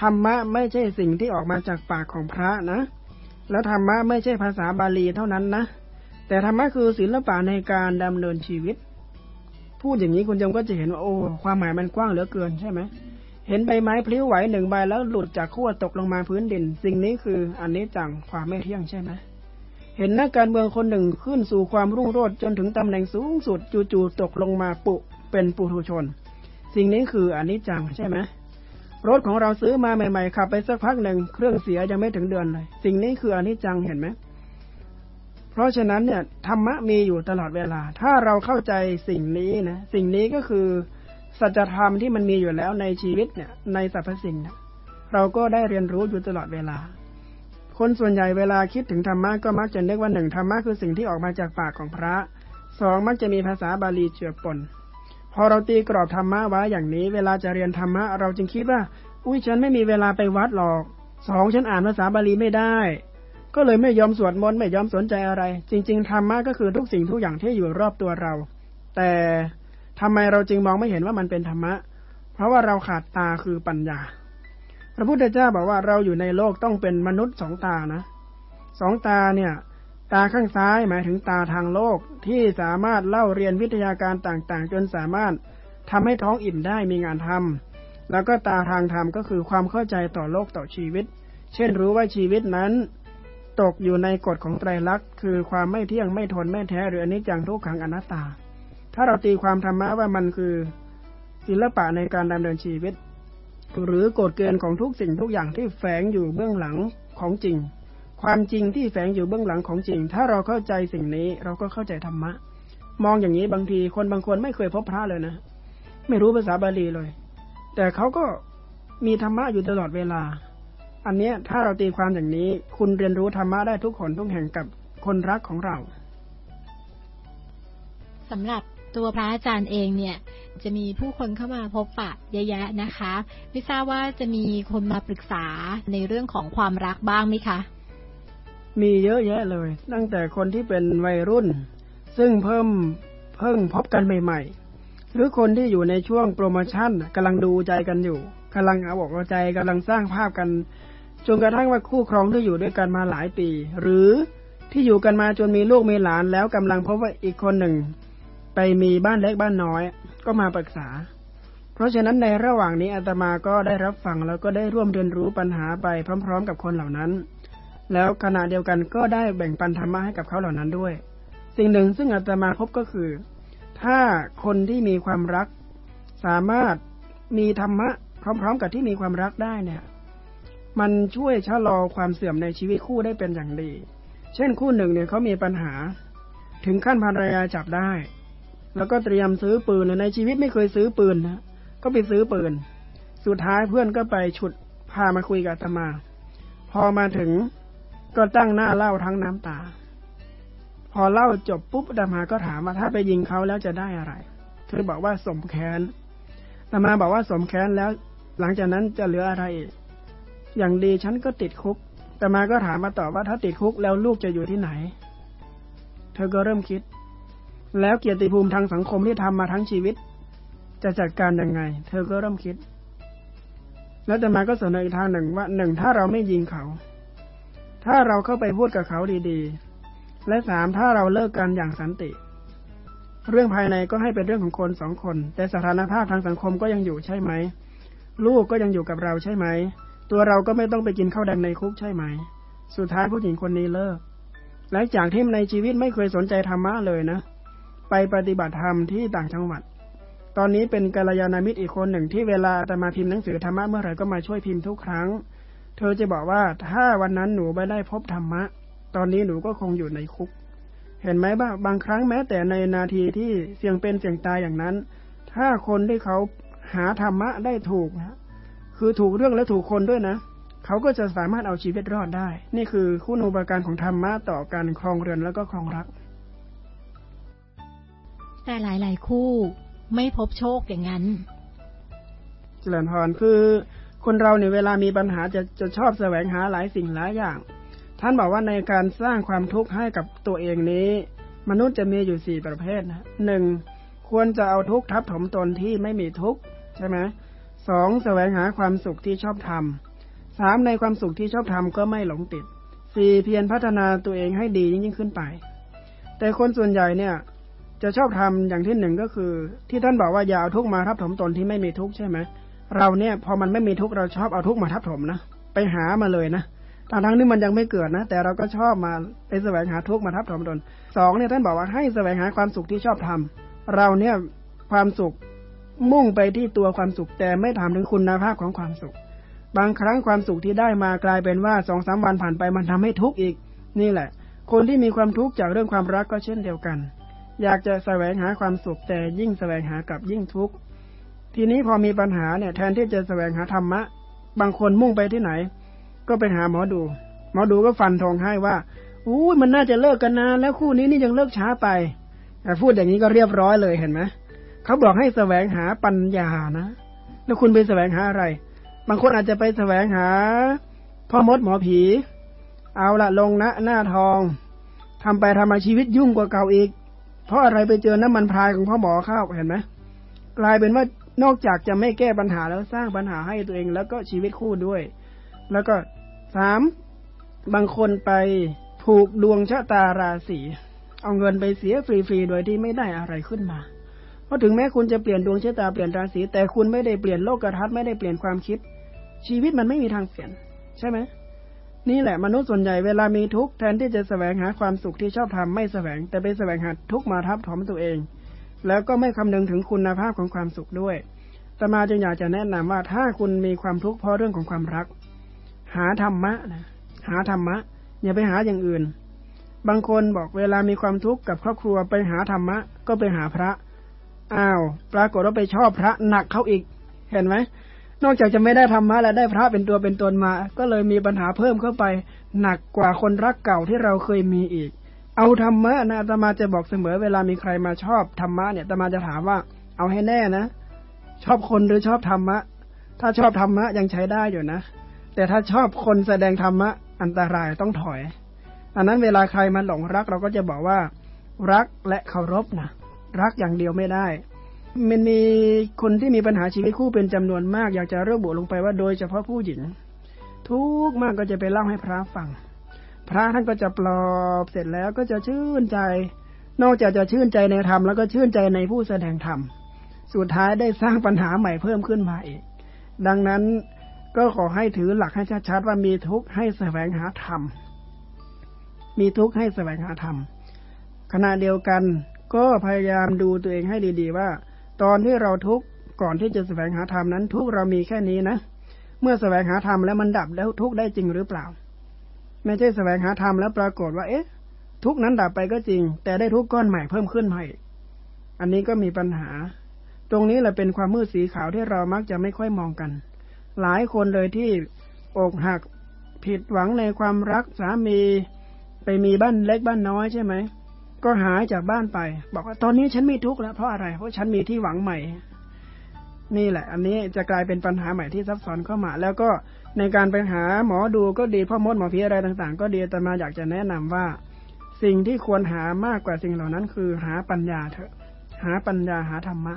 ธรรมะไม่ใช่สิ่งที่ออกมาจากปากของพระนะ แล้วธรรมะไม่ใช่ภาษาบาลีเท่านั้นนะ แต่ธรรมะคือศิลปะในการดำเนินชีวิต พูดอย่างนี้คุณยมก็จะเห็นว่าโอ้ความหมายมันกว้างเหลือเกินใช่ไหมเห็นใบไม้พลิ้วไหวหนึ่งใบแล้วหลุดจากขั้วตกลงมาพื้นดิน สิ่งนี้คืออันนี้จังความไม่เที่ยงใช่ไหมเห็นนักการเมืองคนหนึ่งขึ้นสู่ความรุ่งโรจน์จนถึงตำแหน่งสูงสุดจู่ๆตกลงมาปุเป็นปุถุชน สิ่งนี้คืออันนี้จังใช่ไหมรถของเราซื้อมาใหม่ๆขับไปสักพักหนึ่งเครื่องเสียยังไม่ถึงเดือนเลย สิ่งนี้คืออันิจจังเห็นไหม เพราะฉะนั้นเนี่ยธรรมะมีอยู่ตลอดเวลา ถ้าเราเข้าใจสิ่งนี้นะสิ่งนี้ก็คือสัจธรรมที่มันมีอยู่แล้วในชีวิตเนี่ย ในสรรพสิ่งเนี่ยเราก็ได้เรียนรู้อยู่ตลอดเวลา คนส่วนใหญ่เวลาคิดถึงธรรมะก็มักจะนึกว่าหนึ่งธรรมะคือสิ่งที่ออกมาจากปากของพระสองมักจะมีภาษาบาลีเจือปนพอเราตีกรอบธรรมะไว้อย่างนี้ เวลาจะเรียนธรรมะเราจึงคิดว่า อุ้ยฉันไม่มีเวลาไปวัดหรอกสองฉันอ่านภาษาบาลีไม่ได้ ก็เลยไม่ยอมสวดมนต์ไม่ยอมสนใจอะไร จริง ๆธรรมะก็คือทุกสิ่งทุกอย่างที่อยู่รอบตัวเรา แต่ทำไมเราจึงมองไม่เห็นว่ามันเป็นธรรมะ เพราะว่าเราขาดตาคือปัญญา พระพุทธเจ้าบอกว่าเราอยู่ในโลกต้องเป็นมนุษย์สองตานะสองตาเนี่ย ตาข้างซ้ายหมายถึงตาทางโลกที่สามารถเล่าเรียนวิทยาการต่างๆ จนสามารถทำให้ท้องอิ่มได้มีงานทำแล้วก็ตาทางธรรมก็คือความเข้าใจต่อโลกต่อชีวิต เช่นรู้ว่าชีวิตนั้น ตกอยู่ในกฎของไตรลักษณ์คือความไม่เที่ยงไม่ทนไม่แท้หรืออนิจจังทุกขังอนัตตา ถ้าเราตีความธรรมะว่ามันคือศิลปะในการดำเนินชีวิต หรือกฎเกณฑ์ของทุกสิ่งทุกอย่างที่แฝงอยู่เบื้องหลังของจริง ความจริงที่แฝงอยู่เบื้องหลังของจริง ถ้าเราเข้าใจสิ่งนี้เราก็เข้าใจธรรมะ มองอย่างนี้บางทีคนบางคนไม่เคยพบพระเลยนะ ไม่รู้ภาษาบาลีเลย แต่เขาก็มีธรรมะอยู่ตลอดเวลา อันนี้ถ้าเราตีความอย่างนี้ คุณเรียนรู้ธรรมะได้ทุกคนทุกแห่งกับคนรักของเราสำหรับตัวพระอาจารย์เองเนี่ยจะมีผู้คนเข้ามาพบปะเยอะแยะนะคะ ไม่ทราบว่าจะมีคนมาปรึกษาในเรื่องของความรักบ้างไหมคะ มีเยอะแยะเลย ตั้งแต่คนที่เป็นวัยรุ่น ซึ่งเพิ่มเพิ่งพบกันใหม่ ๆ หรือคนที่อยู่ในช่วงโปรโมชั่นกำลังดูใจกันอยู่กำลังเอาอกเอาใจกำลังสร้างภาพกัน จนกระทั่งว่าคู่ครองที่อยู่ด้วยกันมาหลายปี หรือที่อยู่กันมาจนมีลูกมีหลานแล้วกำลังพบว่าอีกคนหนึ่ง ไปมีบ้านเล็กบ้านน้อย ก็มาปรึกษา เพราะฉะนั้นในระหว่างนี้อาตมาก็ได้รับฟังแล้วก็ได้ร่วมเรียนรู้ปัญหาไปพร้อม ๆ กับคนเหล่านั้น แล้วขณะเดียวกันก็ได้แบ่งปันธรรมะให้กับเขาเหล่านั้นด้วย สิ่งหนึ่งซึ่งอาตมาพบก็คือ ถ้าคนที่มีความรัก สามารถมีธรรมะพร้อม ๆ กับที่มีความรักได้เนี่ย มันช่วยชะลอความเสื่อมในชีวิตคู่ได้เป็นอย่างดี เช่นคู่หนึ่งเนี่ยเขามีปัญหา ถึงขั้นภรรยาจับได้ แล้วก็เตรียมซื้อปืนในชีวิตไม่เคยซื้อปืนนะก็ไปซื้อปืน สุดท้ายเพื่อนก็ไปฉุดพามาคุยกับตมา พอมาถึงก็ตั้งหน้าเล่าทั้งน้ำตา พอเล่าจบปุ๊บดามาก็ถามว่าถ้าไปยิงเขาแล้วจะได้อะไรเธอบอกว่าสมแค้นดามาบอกว่าสมแค้นแล้ว หลังจากนั้นจะเหลืออะไรอีก อย่างดีฉันก็ติดคุก แต่มาก็ถามมาต่อว่าถ้าติดคุกแล้วลูกจะอยู่ที่ไหน เธอก็เริ่มคิด แล้วเกียรติภูมิทางสังคมที่ทำมาทั้งชีวิต จะจัดการยังไง เธอก็เริ่มคิด แล้วแต่มาก็เสนออีกทางหนึ่งว่าหนึ่งถ้าเราไม่ยิงเขา ถ้าเราเข้าไปพูดกับเขาดีๆ และสามถ้าเราเลิกกันอย่างสันติ เรื่องภายในก็ให้เป็นเรื่องของคนสองคน แต่สถานภาพทางสังคมก็ยังอยู่ใช่ไหม ลูกก็ยังอยู่กับเราใช่ไหม ตัวเราก็ไม่ต้องไปกินข้าวแดงในคุกใช่ไหม สุดท้ายผู้หญิงคนนี้เลิกและจากที่ในชีวิตไม่เคยสนใจธรรมะเลยนะ ไปปฏิบัติธรรมที่ต่างจังหวัด ตอนนี้เป็นกัลยาณมิตรอีกคนหนึ่งที่เวลาแต่มาพิมพ์หนังสือธรรมะเมื่อไหร่ก็มาช่วยพิมพ์ทุกครั้ง เธอจะบอกว่าถ้าวันนั้นหนูไม่ได้พบธรรมะ ตอนนี้หนูก็คงอยู่ในคุก เห็นไหมบ้างบางครั้งแม้แต่ในนาทีที่เสี่ยงเป็นเสี่ยงตายอย่างนั้น ถ้าคนที่เขาหาธรรมะได้ถูกนะ คือถูกเรื่องและถูกคนด้วยนะเขาก็จะสามารถเอาชีวิตรอดได้ นี่คือคุณอุปการของธรรมะต่อการครองเรือนแล้วก็ครองรัก แต่หลาย ๆ คู่ไม่พบโชคอย่างนั้น เจริญพรคือคนเราเนี่ยเวลามีปัญหาจะจะชอบแสวงหาหลายสิ่งหลายอย่าง ท่านบอกว่าในการสร้างความทุกข์ให้กับตัวเองนี้ มนุษย์จะมีอยู่สี่ประเภทนะหนึ่งควรจะเอาทุกข์ทับถมตนที่ไม่มีทุกข์ใช่ไหม สองแสวงหาความสุขที่ชอบทำสามในความสุขที่ชอบทำก็ไม่หลงติดสี่เพียรพัฒนาตัวเองให้ดียิ่งขึ้นไป แต่คนส่วนใหญ่เนี่ย จะชอบทำอย่างที่หนึ่งก็คือ ที่ท่านบอกว่าอย่าเอาทุกมาทับถมตนที่ไม่มีทุกใช่ไหมเราเนี่ยพอมันไม่มีทุกเราชอบเอาทุกมาทับถมนะไปหามาเลยนะทางทั้งนี้มันยังไม่เกิดนะ แต่เราก็ชอบมาไปแสวงหาทุกมาทับถมตนสองเนี่ยท่านบอกว่าให้แสวงหาความสุขที่ชอบทำเราเนี่ยความสุข มุ่งไปที่ตัวความสุขแต่ไม่ถามถึงคุณภาพของความสุข บางครั้งความสุขที่ได้มากลายเป็นว่าสองสามวันผ่านไปมันทำให้ทุกข์อีก นี่แหละ คนที่มีความทุกข์จากเรื่องความรักก็เช่นเดียวกัน อยากจะแสวงหาความสุขแต่ยิ่งแสวงหากับยิ่งทุกข์ทีนี้พอมีปัญหาเนี่ยแทนที่จะแสวงหาธรรมะ บางคนมุ่งไปที่ไหน ก็ไปหาหมอดู หมอดูก็ฟันธงให้ว่าอู้มันน่าจะเลิกกันนานแล้วคู่นี้นี่ยังเลิกช้าไปแต่พูดอย่างนี้ก็เรียบร้อยเลยเห็นไหม เขาบอกให้แสวงหาปัญญานะ แล้วคุณไปแสวงหาอะไร บางคนอาจจะไปแสวงหา พ่อมดหมอผี เอาละลงนะหน้าทองทำไปทำมาชีวิตยุ่งกว่าเก่าอีก เพราะอะไรไปเจอน้ำมันพรายของพ่อหมอเข้าเห็นไหมกลายเป็นว่านอกจากจะไม่แก้ปัญหาแล้วสร้างปัญหาให้ตัวเอง แล้วก็ชีวิตคู่ด้วย แล้วก็สามบางคนไปผูกดวงชะตาราศีเอาเงินไปเสียฟรีๆโดยที่ไม่ได้อะไรขึ้นมา ราะถึงแม้คุณจะเปลี่ยนดวงชะตาเปลี่ยนราศีแต่คุณไม่ได้เปลี่ยนโลกทัศน์ไม่ได้เปลี่ยนความคิด ชีวิตมันไม่มีทางเปลี่ยน ใช่ไหมนี่แหละมนุษย์ส่วนใหญ่เวลามีทุกข์แทนที่จะแสวงหาความสุขที่ชอบทำไม่แสวง แต่ไปแสวงหาทุกข์มาทับถมตัวเอง แล้วก็ไม่คำนึงถึงคุณภาพของความสุขด้วยตมาจึงอยากจะแนะนำว่าถ้าคุณมีความทุกข์เพราะเรื่องของความรัก หาธรรมะนะหาธรรมะ อย่าไปหาอย่างอื่น บางคนบอกเวลามีความทุกข์กับครอบครัวไปหาธรรมะ ก็ไปหาพระ อ้าว ปรากฏว่าไปชอบพระหนักเขาอีก เห็นไหม นอกจากจะไม่ได้ธรรมะแล้วได้พระเป็นตัวเป็นตนมา ก็เลยมีปัญหาเพิ่มเข้าไป หนักกว่าคนรักเก่าที่เราเคยมีอีก เอาธรรมะนะตมาจะบอกเสมอเวลามีใครมาชอบธรรมะเนี่ยตมาจะถามว่า เอาให้แน่นะ ชอบคนหรือชอบธรรมะ ถ้าชอบธรรมะยังใช้ได้อยู่นะ แต่ถ้าชอบคนแสดงธรรมะอันตรายต้องถอยอันนั้นเวลาใครมาหลงรักเราก็จะบอกว่า รักและเคารพนะ รักอย่างเดียวไม่ได้ มันมีคนที่มีปัญหาชีวิตคู่เป็นจำนวนมาก อยากจะเระบุลงไปว่าโดยเฉพาะผู้หญิง ทุกมากก็จะไปเล่าให้พระฟัง พระท่านก็จะปลอบเสร็จแล้วก็จะชื่นใจ นอกจากจะชื่นใจในธรรมแล้วก็ชื่นใจในผู้แสดงธรรม สุดท้ายได้สร้างปัญหาใหม่เพิ่มขึ้นมาอีก ดังนั้นก็ขอให้ถือหลักให้ชัดๆว่ามีทุกข์ให้แสวงหาธรรม มีทุกข์ให้แสวงหาธรรมขณะเดียวกัน ก็พยายามดูตัวเองให้ดีๆว่า ตอนที่เราทุกข์ก่อนที่จะแสวงหาธรรมนั้น ทุกเรามีแค่นี้นะเมื่อแสวงหาธรรมแล้วมันดับแล้วทุกได้จริงหรือเปล่า ไม่ใช่แสวงหาธรรมแล้วปรากฏว่า เอ๊ะ ทุกนั้นดับไปก็จริง แต่ได้ทุกก้อนใหม่เพิ่มขึ้นใหม่อันนี้ก็มีปัญหา ตรงนี้แหละเป็นความมืดสีขาวที่เรามักจะไม่ค่อยมองกัน หลายคนเลยที่อกหักผิดหวังในความรักสามีไปมีบ้านเล็กบ้านน้อยใช่ไหม ก็หายจากบ้านไป บอกว่าตอนนี้ฉันไม่ทุกข์แล้วเพราะอะไร เพราะฉันมีที่หวังใหม่ นี่แหละ อันนี้จะกลายเป็นปัญหาใหม่ที่ซับซ้อนเข้ามา แล้วก็ในการไปหาหมอดูก็ดีพ่อมดหมอผีอะไรต่างๆ ก็ดีแต่มาอยากจะแนะนำว่า สิ่งที่ควรหามากกว่าสิ่งเหล่านั้น คือหาปัญญาเถอะ หาปัญญาหาธรรมะ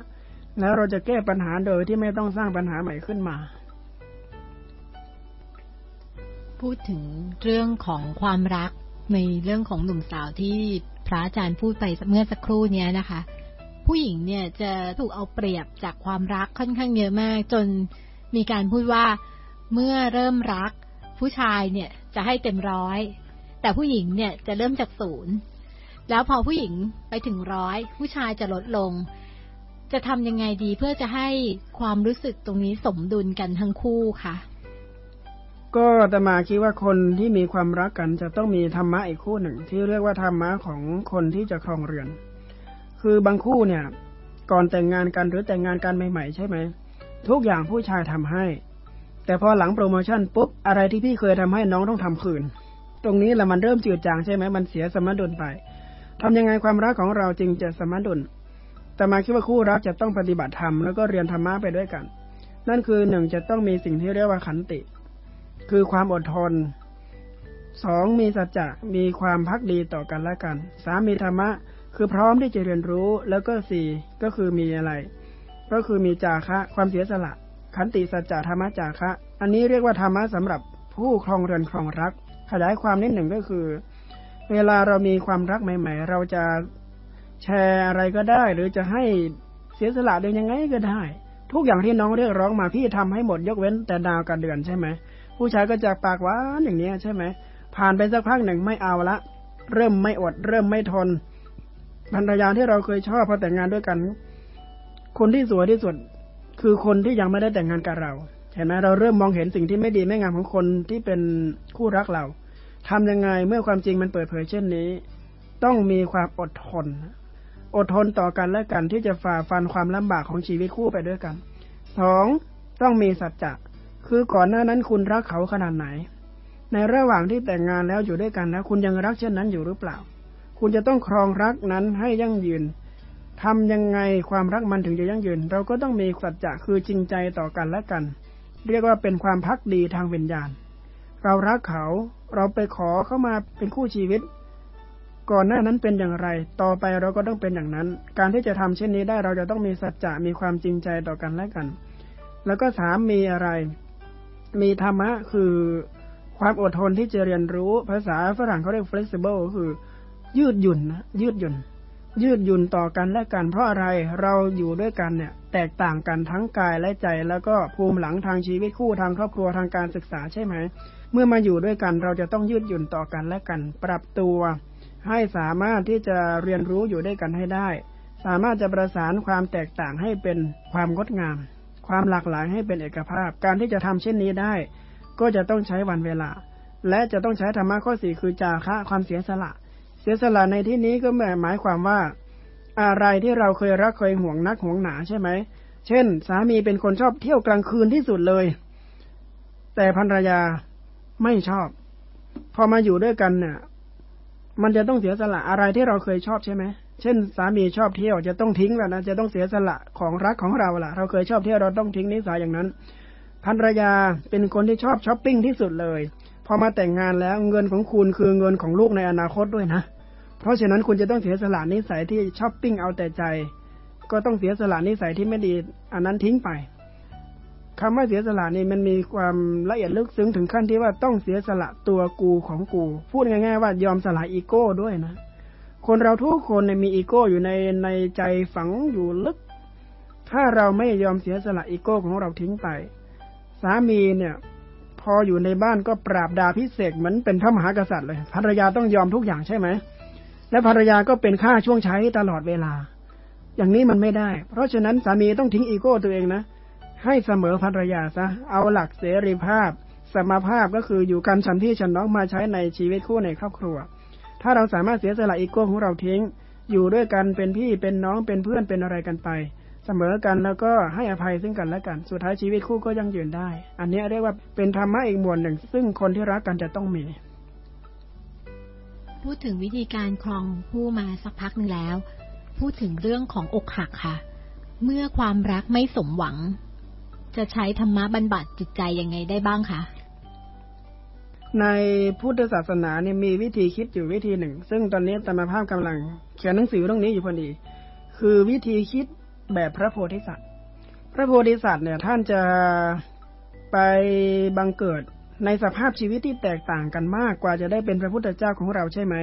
แล้วเราจะแก้ปัญหาโดยที่ไม่ต้องสร้างปัญหาใหม่ขึ้นมาพูดถึงเรื่องของความรักในเรื่องของหนุ่มสาวที่ พระอาจารย์พูดไปเมื่อสักครู่นี้นะคะ ผู้หญิงเนี่ยจะถูกเอาเปรียบจากความรักค่อนข้างเยอะมาก จนมีการพูดว่าเมื่อเริ่มรัก ผู้ชายเนี่ยจะให้เต็มร้อย แต่ผู้หญิงเนี่ยจะเริ่มจากศูนย์แล้วพอผู้หญิงไปถึงร้อยผู้ชายจะลดลง จะทำยังไงดีเพื่อจะให้ความรู้สึกตรงนี้สมดุลกันทั้งคู่ค่ะ ก็ตมาคิดว่าคนที่มีความรักกันจะต้องมีธรรมะอีกคู่หนึ่ง ที่เรียกว่าธรรมะของคนที่จะครองเรือน คือบางคู่เนี่ย ก่อนแต่งงานกันหรือแต่งงานกันใหม่ๆใช่ไหมทุกอย่างผู้ชายทำให้ แต่พอหลังโปรโมชั่นปุ๊บอะไรที่พี่เคยทำให้น้องต้องทำคืน ตรงนี้แหละมันเริ่มจืดจางใช่ไหมมันเสียสมดุลไปทำยังไงความรักของเราจึงจะสมดุลแต่มาคิดว่าคู่รักจะต้องปฏิบัติธรรมแล้วก็เรียนธรรมะไปด้วยกัน นั่นคือหนึ่งจะต้องมีสิ่งที่เรียกว่าขันติ คือความอดทนสองมีสัจจะมีความพักดีต่อกันและกันสามมีธรรมะ คือพร้อมที่จะเรียนรู้แล้วก็สี่ก็คือมีอะไร ก็คือมีจาคะ ความเสียสละ ขันติสัจจะธรรมะจาคะ อันนี้เรียกว่าธรรมะสำหรับผู้ครองเรือนครองรัก ขยายความนิดหนึ่งก็คือ เวลาเรามีความรักใหม่ ๆ เราจะแชร์อะไรก็ได้ หรือจะให้เสียสละได้ยังไงก็ได้ ทุกอย่างที่น้องเรียกร้องมาพี่ทำให้หมดยกเว้นแต่ดาวกับเดือนใช่ไหม ผู้ชายก็จะปากหวานอย่างนี้ใช่ไหม ผ่านไปสักพักหนึ่งไม่เอาละ เริ่มไม่อด เริ่มไม่ทนภรรยาที่เราเคยชอบพอแต่งงานด้วยกัน คนที่สวยที่สุดคือคนที่ยังไม่ได้แต่งงานกับเรา เห็นไหมเราเริ่มมองเห็นสิ่งที่ไม่ดีไม่งามของคนที่เป็นคู่รักเราทำยังไงเมื่อความจริงมันเปิดเผยเช่นนี้ ต้องมีความอดทน อดทนต่อกันและกันที่จะฝ่าฟันความลำบากของชีวิตคู่ไปด้วยกันสองต้องมีสัจจะ คือก่อนหน้านั้นคุณรักเขาขนาดไหน ในระหว่างที่แต่งงานแล้วอยู่ด้วยกันแล้วคุณยังรักเช่นนั้นอยู่หรือเปล่า คุณจะต้องครองรักนั้นให้ยั่งยืนทำยังไงความรักมันถึงจะยั่งยืน เราก็ต้องมีสัจจะคือจริงใจต่อกันและกัน เรียกว่าเป็นความพักดีทางวิญญาณ เรารักเขาเราไปขอเข้ามาเป็นคู่ชีวิต ก่อนหน้านั้นเป็นอย่างไร ต่อไปเราก็ต้องเป็นอย่างนั้น การที่จะทำเช่นนี้ได้เราจะต้องมีสัจจะมีความจริงใจต่อกันและกัน แล้วก็สามมีอะไร มีธรรมะคือความอดทนที่จะเรียนรู้ภาษาฝรั่งเขาเรียก flexible ก็คือ ยืดหยุ่นนะยืดหยุ่น ยืดหยุ่นต่อกันและกันเพราะอะไรเราอยู่ด้วยกันเนี่ย แตกต่างกันทั้งกายและใจ แล้วก็ภูมิหลังทางชีวิตคู่ทางครอบครัวทางการศึกษาใช่ไหม เมื่อมาอยู่ด้วยกันเราจะต้องยืดหยุ่นต่อกันและกัน ปรับตัวให้สามารถที่จะเรียนรู้อยู่ด้วยกันให้ได้ สามารถจะประสานความแตกต่างให้เป็นความงดงาม ความหลากหลายให้เป็นเอกภาพ การที่จะทำเช่นนี้ได้ ก็จะต้องใช้วันเวลา และจะต้องใช้ธรรมะข้อสี่คือจาคะความเสียสละ เสียสละในที่นี้ก็หมายความว่า อะไรที่เราเคยรักเคยห่วงนักห่วงหนาใช่ไหม เช่น สามีเป็นคนชอบเที่ยวกลางคืนที่สุดเลย แต่ภรรยาไม่ชอบ พอมาอยู่ด้วยกันเนี่ยมันจะต้องเสียสละอะไรที่เราเคยชอบใช่ไหม เช่น สามีชอบเที่ยวจะต้องทิ้งแล้วนะจะต้องเสียสละของรักของเราล่ะ เราเคยชอบเที่ยวเราต้องทิ้งนิสัยอย่างนั้นภรรยาเป็นคนที่ชอบช้อปปิ้งที่สุดเลย พอมาแต่งงานแล้วเงินของคุณคือเงินของลูกในอนาคตด้วยนะ เพราะฉะนั้นคุณจะต้องเสียสละนิสัยที่ช้อปปิ้งเอาแต่ใจ ก็ต้องเสียสละนิสัยที่ไม่ดี อันนั้นทิ้งไปคำว่าเสียสละนี่มันมีความละเอียดลึกซึ้งถึงขั้นที่ว่าต้องเสียสละตัวกูของกู พูดง่าย ๆ ว่ายอมสละอีโก้ด้วยนะ คนเราทุกคนเนี่ยมีอีโก้อยู่ในในใจฝังอยู่ลึก ถ้าเราไม่ยอมเสียสละอีโก้ของเราทิ้งไป สามีเนี่ย พออยู่ในบ้านก็ปราบดาพิเศษเหมือนเป็นพระมหากษัตริย์เลย ภรรยาต้องยอมทุกอย่างใช่ไหม และภรรยาก็เป็นค่าช่วงใช้ตลอดเวลา อย่างนี้มันไม่ได้ เพราะฉะนั้นสามีต้องทิ้งอีโก้ตัวเองนะ ให้เสมอภรรยาซะ เอาหลักเสรีภาพ สมภาพก็คืออยู่กันฉันที่ฉันน้องมาใช้ในชีวิตคู่ในครอบครัว ถ้าเราสามารถเสียสละอีโก้ของเราทิ้ง อยู่ด้วยกันเป็นพี่เป็นน้องเป็นเพื่อนเป็นอะไรกันไป เสมอกันแล้วก็ให้อภัยซึ่งกันและกัน สุดท้ายชีวิตคู่ก็ยังยืนได้ อันนี้เรียกว่าเป็นธรรมะอีกหมวดหนึ่ง ซึ่งคนที่รักกันจะต้องมี พูดถึงวิธีการครองผู้มาสักพักหนึ่งแล้ว พูดถึงเรื่องของอกหักค่ะ เมื่อความรักไม่สมหวัง จะใช้ธรรมะบรรบัดจิตใจยังไงได้บ้างคะ ในพุทธศาสนาเนี่ยมีวิธีคิดอยู่วิธีหนึ่ง ซึ่งตอนนี้ตมาภาพกำลัง เขียนหนังสือเรื่องนี้อยู่พอดี คือวิธีคิดแบบพระโพธิสัตว์ พระโพธิสัตว์เนี่ยท่านจะไปบังเกิดในสภาพชีวิตที่แตกต่างกันมากกว่าจะได้เป็นพระพุทธเจ้าของเราใช่ไหม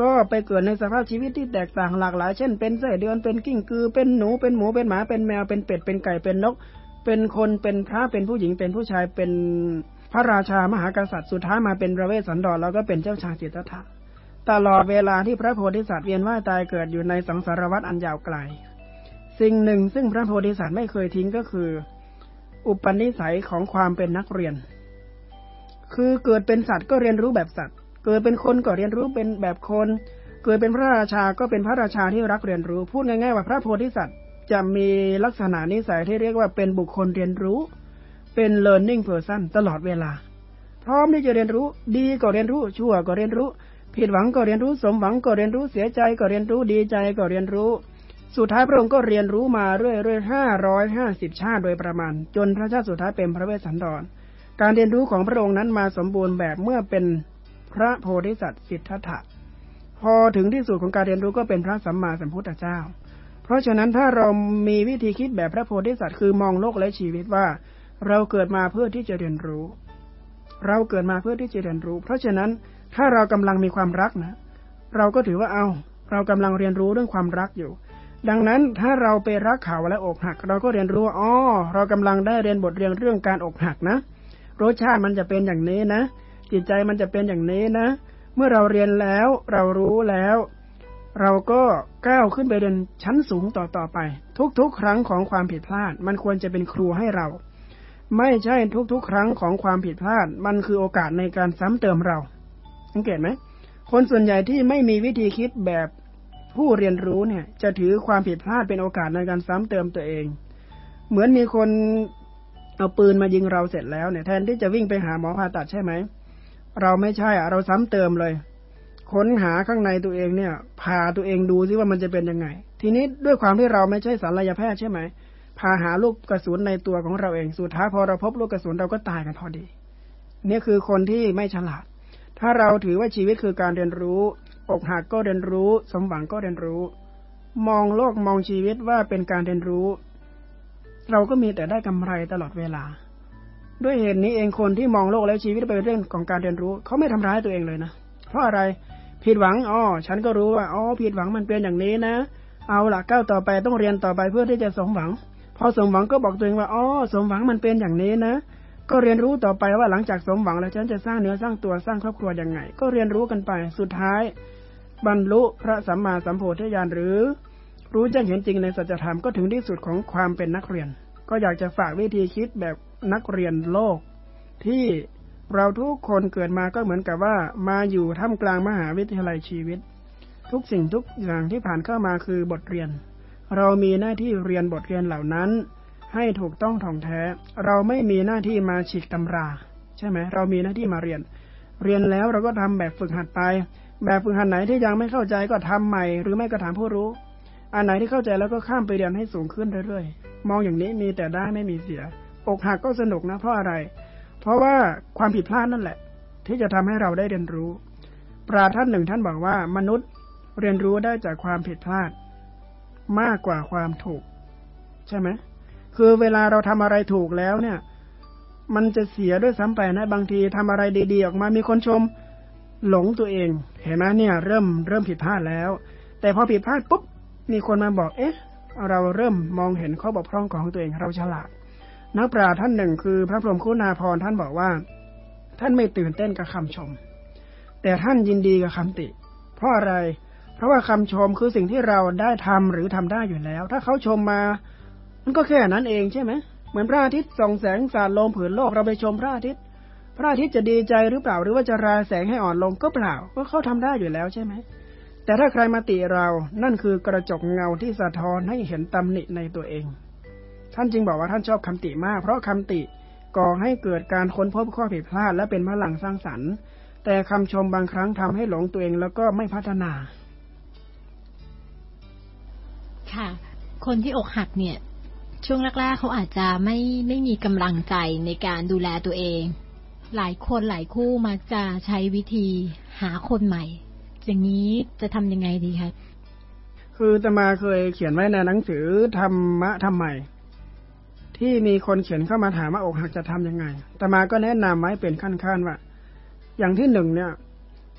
ก็ไปเกิดในสภาพชีวิตที่แตกต่างหลากหลาย เช่น เป็นไส้เดือนเป็นกิ้งกือ เป็นหนู เป็นหมู เป็นหมา เป็นแมว เป็นเป็ด เป็นไก่ เป็นนก เป็นคน เป็นพระ เป็นผู้หญิง เป็นผู้ชาย เป็น ระราชามหากษัตริย์สุดท้ายมาเป็นพระเวสสันดรแล้วก็เป็นเจ้าชายสิทธัตถะตลอดเวลาที่พระโพธิสัตว์เวียนว่ายตายเกิดอยู่ในสังสารวัฏอันยาวไกล สิ่งหนึ่งซึ่งพระโพธิสัตว์ไม่เคยทิ้งก็คือ อุปนิสัยของความเป็นนักเรียน คือเกิดเป็นสัตว์ก็เรียนรู้แบบสัตว์ เกิดเป็นคนก็เรียนรู้เป็นแบบคน เกิดเป็นพระราชาก็เป็นพระราชาที่รักเรียนรู้ พูดง่ายๆว่าพระโพธิสัตว์จะมีลักษณะนิสัยที่เรียกว่าเป็นบุคคลเรียนรู้ เป็น learning person ตลอดเวลา พร้อมที่จะเรียนรู้ ดีก็เรียนรู้ ชั่วก็เรียนรู้ ผิดหวังก็เรียนรู้ สมหวังก็เรียนรู้ เสียใจก็เรียนรู้ ดีใจก็เรียนรู้ สุดท้ายพระองค์ก็เรียนรู้มาเรื่อยๆห้าร้อยห้าสิบชาติโดยประมาณ จนพระชาติสุดท้ายเป็นพระเวสสันดร การเรียนรู้ของพระองค์นั้นมาสมบูรณ์แบบเมื่อเป็นพระโพธิสัตว์สิทธัตถะ พอถึงที่สุดของการเรียนรู้ก็เป็นพระสัมมาสัมพุทธเจ้า เพราะฉะนั้นถ้าเรามีวิธีคิดแบบพระโพธิสัตว์คือมองโลกและชีวิตว่า เราเกิดมาเพื่อที่จะเรียนรู้ เราเกิดมาเพื่อที่จะเรียนรู้ เพราะฉะนั้นถ้าเรากำลังมีความรักนะ เราก็ถือว่าเอาเรากำลังเรียนรู้เรื่องความรักอยู่ ดังนั้นถ้าเราไปรักเขาและอกหัก เราก็เรียนรู้อ๋อเรากำลังได้เรียนบทเรียนเรื่องการอกหักนะ รสชาติมันจะเป็นอย่างนี้นะ จิตใจมันจะเป็นอย่างนี้นะ เมื่อเราเรียนแล้วเรารู้แล้ว เราก็ก้าวขึ้นไปเรียนชั้นสูงต่อต่อไป ทุกๆ ครั้งของความผิดพลาด มันควรจะเป็นครูให้เรา ไม่ใช่ทุกๆ ครั้งของความผิดพลาด มันคือโอกาสในการซ้ำเติมเรา สังเกตไหม คนส่วนใหญ่ที่ไม่มีวิธีคิดแบบผู้เรียนรู้เนี่ย จะถือความผิดพลาดเป็นโอกาสในการซ้ำเติมตัวเอง เหมือนมีคนเอาปืนมายิงเราเสร็จแล้วเนี่ย แทนที่จะวิ่งไปหาหมอผ่าตัดใช่ไหม เราไม่ใช่อะเราซ้ำเติมเลย ค้นหาข้างในตัวเองเนี่ยพาตัวเองดูซิว่ามันจะเป็นยังไง ทีนี้ด้วยความที่เราไม่ใช่ศัลยแพทย์ใช่ไหม พาหาลูกกระสุนในตัวของเราเองสุดท้ายพอเราพบลูกกระสุนเราก็ตายกันพอดีนี่คือคนที่ไม่ฉลาด ถ้าเราถือว่าชีวิตคือการเรียนรู้ อกหักก็เรียนรู้ สมหวังก็เรียนรู้ มองโลกมองชีวิตว่าเป็นการเรียนรู้ เราก็มีแต่ได้กำไรตลอดเวลา ด้วยเหตุนี้เองคนที่มองโลกและชีวิตเป็นเรื่องของการเรียนรู้ เขาไม่ทำร้ายตัวเองเลยนะ เพราะอะไรผิดหวังอ๋อฉันก็รู้ว่าอ๋อผิดหวังมันเป็นอย่างนี้นะ เอาละก้าวต่อไปต้องเรียนต่อไปเพื่อที่จะสมหวัง พอสมหวังก็บอกตัวเองว่าอ๋อสมหวังมันเป็นอย่างนี้นะก็เรียนรู้ต่อไปว่าหลังจากสมหวังแล้วฉันจะสร้างเนื้อสร้างตัวสร้างครอบครัวยังไง ก็เรียนรู้กันไปสุดท้าย บรรลุพระสัมมาสัมโพธิญาณหรือ รู้แจ้งเห็นจริงในสัจธรรมก็ถึงที่สุดของความเป็นนักเรียน ก็อยากจะฝากวิธีคิดแบบนักเรียนโลก ที่เราทุกคนเกิดมาก็เหมือนกับว่า มาอยู่ท่ามกลางมหาวิทยาลัยชีวิต ทุกสิ่งทุกอย่างที่ผ่านเข้ามาคือบทเรียน เรามีหน้าที่เรียนบทเรียนเหล่านั้น ให้ถูกต้องท่องแท้ เราไม่มีหน้าที่มาฉีกตำรา ใช่ไหมเรามีหน้าที่มาเรียน เรียนแล้วเราก็ทำแบบฝึกหัดไป แบบฝึกหัดไหนที่ยังไม่เข้าใจก็ทำใหม่ หรือไม่ก็ถามผู้รู้ อันไหนที่เข้าใจแล้วก็ข้ามไปเรียนให้สูงขึ้นเรื่อยๆ มองอย่างนี้มีแต่ได้ไม่มีเสีย อกหักก็สนุกนะเพราะอะไร เพราะว่าความผิดพลาดนั่นแหละ ที่จะทำให้เราได้เรียนรู้ ปราท่านหนึ่งท่านบอกว่ามนุษย์เรียนรู้ได้จากความผิดพลาด มากกว่าความถูก ใช่ไหมคือเวลาเราทำอะไรถูกแล้วเนี่ย มันจะเสียด้วยซ้ำไปนะ บางทีทำอะไรดีๆออกมามีคนชมหลงตัวเอง เห็นไหมเนี่ย เริ่มเริ่มผิดพลาดแล้ว แต่พอผิดพลาดปุ๊บมีคนมาบอก เอ๊ะ เราเริ่มมองเห็นข้อบกพร่องของตัวเองเราฉลาด นักปราชญ์ท่านหนึ่งคือ พระพรหมคุณาภรณ์ท่านบอกว่า ท่านไม่ตื่นเต้นกับคำชม แต่ท่านยินดีกับคำติ เพราะอะไร เพราะว่าคำชมคือสิ่งที่เราได้ทำหรือทำได้อยู่แล้ว ถ้าเขาชมมา มันก็แค่นั้นเองใช่ไหมเหมือนพระอาทิตย์ส่องแสงสาดลมผืนโลกเราไปชมพระอาทิตย์ พระอาทิตย์จะดีใจหรือเปล่าหรือว่าจะราแสงให้อ่อนลงก็เปล่าก็เขาทำได้อยู่แล้วใช่ไหมแต่ถ้าใครมาติเรา นั่นคือกระจกเงาที่สะท้อนให้เห็นตำหนิในตัวเอง ท่านจึงบอกว่าท่านชอบคำติมาก เพราะคำติก่อให้เกิดการค้นพบข้อผิดพลาดและเป็นพลังสร้างสรรค์ แต่คำชมบางครั้งทำให้หลงตัวเองแล้วก็ไม่พัฒนา ค่ะ คนที่อกหักเนี่ย ช่วงแรกๆเขาอาจจะไม่ไม่มีกำลังใจในการดูแลตัวเอง หลายคนหลายคู่มักจะใช้วิธีหาคนใหม่ อย่างนี้จะทำยังไงดีคะคือตมาเคยเขียนไว้ในหนังสือธรรมะทำไมที่มีคนเขียนเข้ามาถามว่าอกหักจะทํำยังไงตมาก็แนะนำไว้เป็นขั้นๆว่า อย่างที่หนึ่งเนี่ย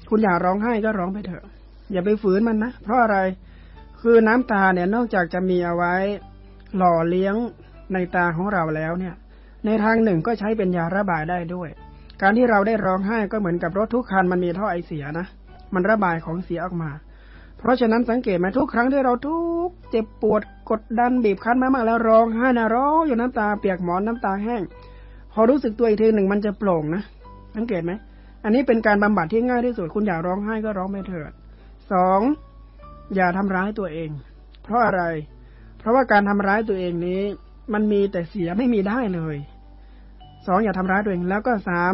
คุณอยากร้องไห้ก็ร้องไปเถอะ อย่าไปฝืนมันนะ เพราะอะไร คือน้ำตาเนี่ยนอกจากจะมีเอาไว้ หล่อเลี้ยงในตาของเราแล้วเนี่ย ในทางหนึ่งก็ใช้เป็นยาระบายได้ด้วย การที่เราได้ร้องไห้ก็เหมือนกับรถทุกคันมันมีท่อไอเสียนะมันระบายของเสียออกมา เพราะฉะนั้นสังเกตไหมทุกครั้งที่เราทุกเจ็บปวดกดดันบีบคั้นมากๆแล้วร้องไห้นะร้องอยู่น้ำตาเปียกหมอนน้ำตาแห้ง พอรู้สึกตัวอีกทีหนึ่งมันจะโปร่งนะสังเกตไหมอันนี้เป็นการบำบัดที่ง่ายที่สุดคุณอยากร้องไห้ก็ร้องไปเถิดสอง อย่าทำร้ายตัวเอง เพราะอะไร เพราะว่าการทำร้ายตัวเองนี้ มันมีแต่เสียไม่มีได้เลยสองอย่าทำร้ายตัวเอง แล้วก็สาม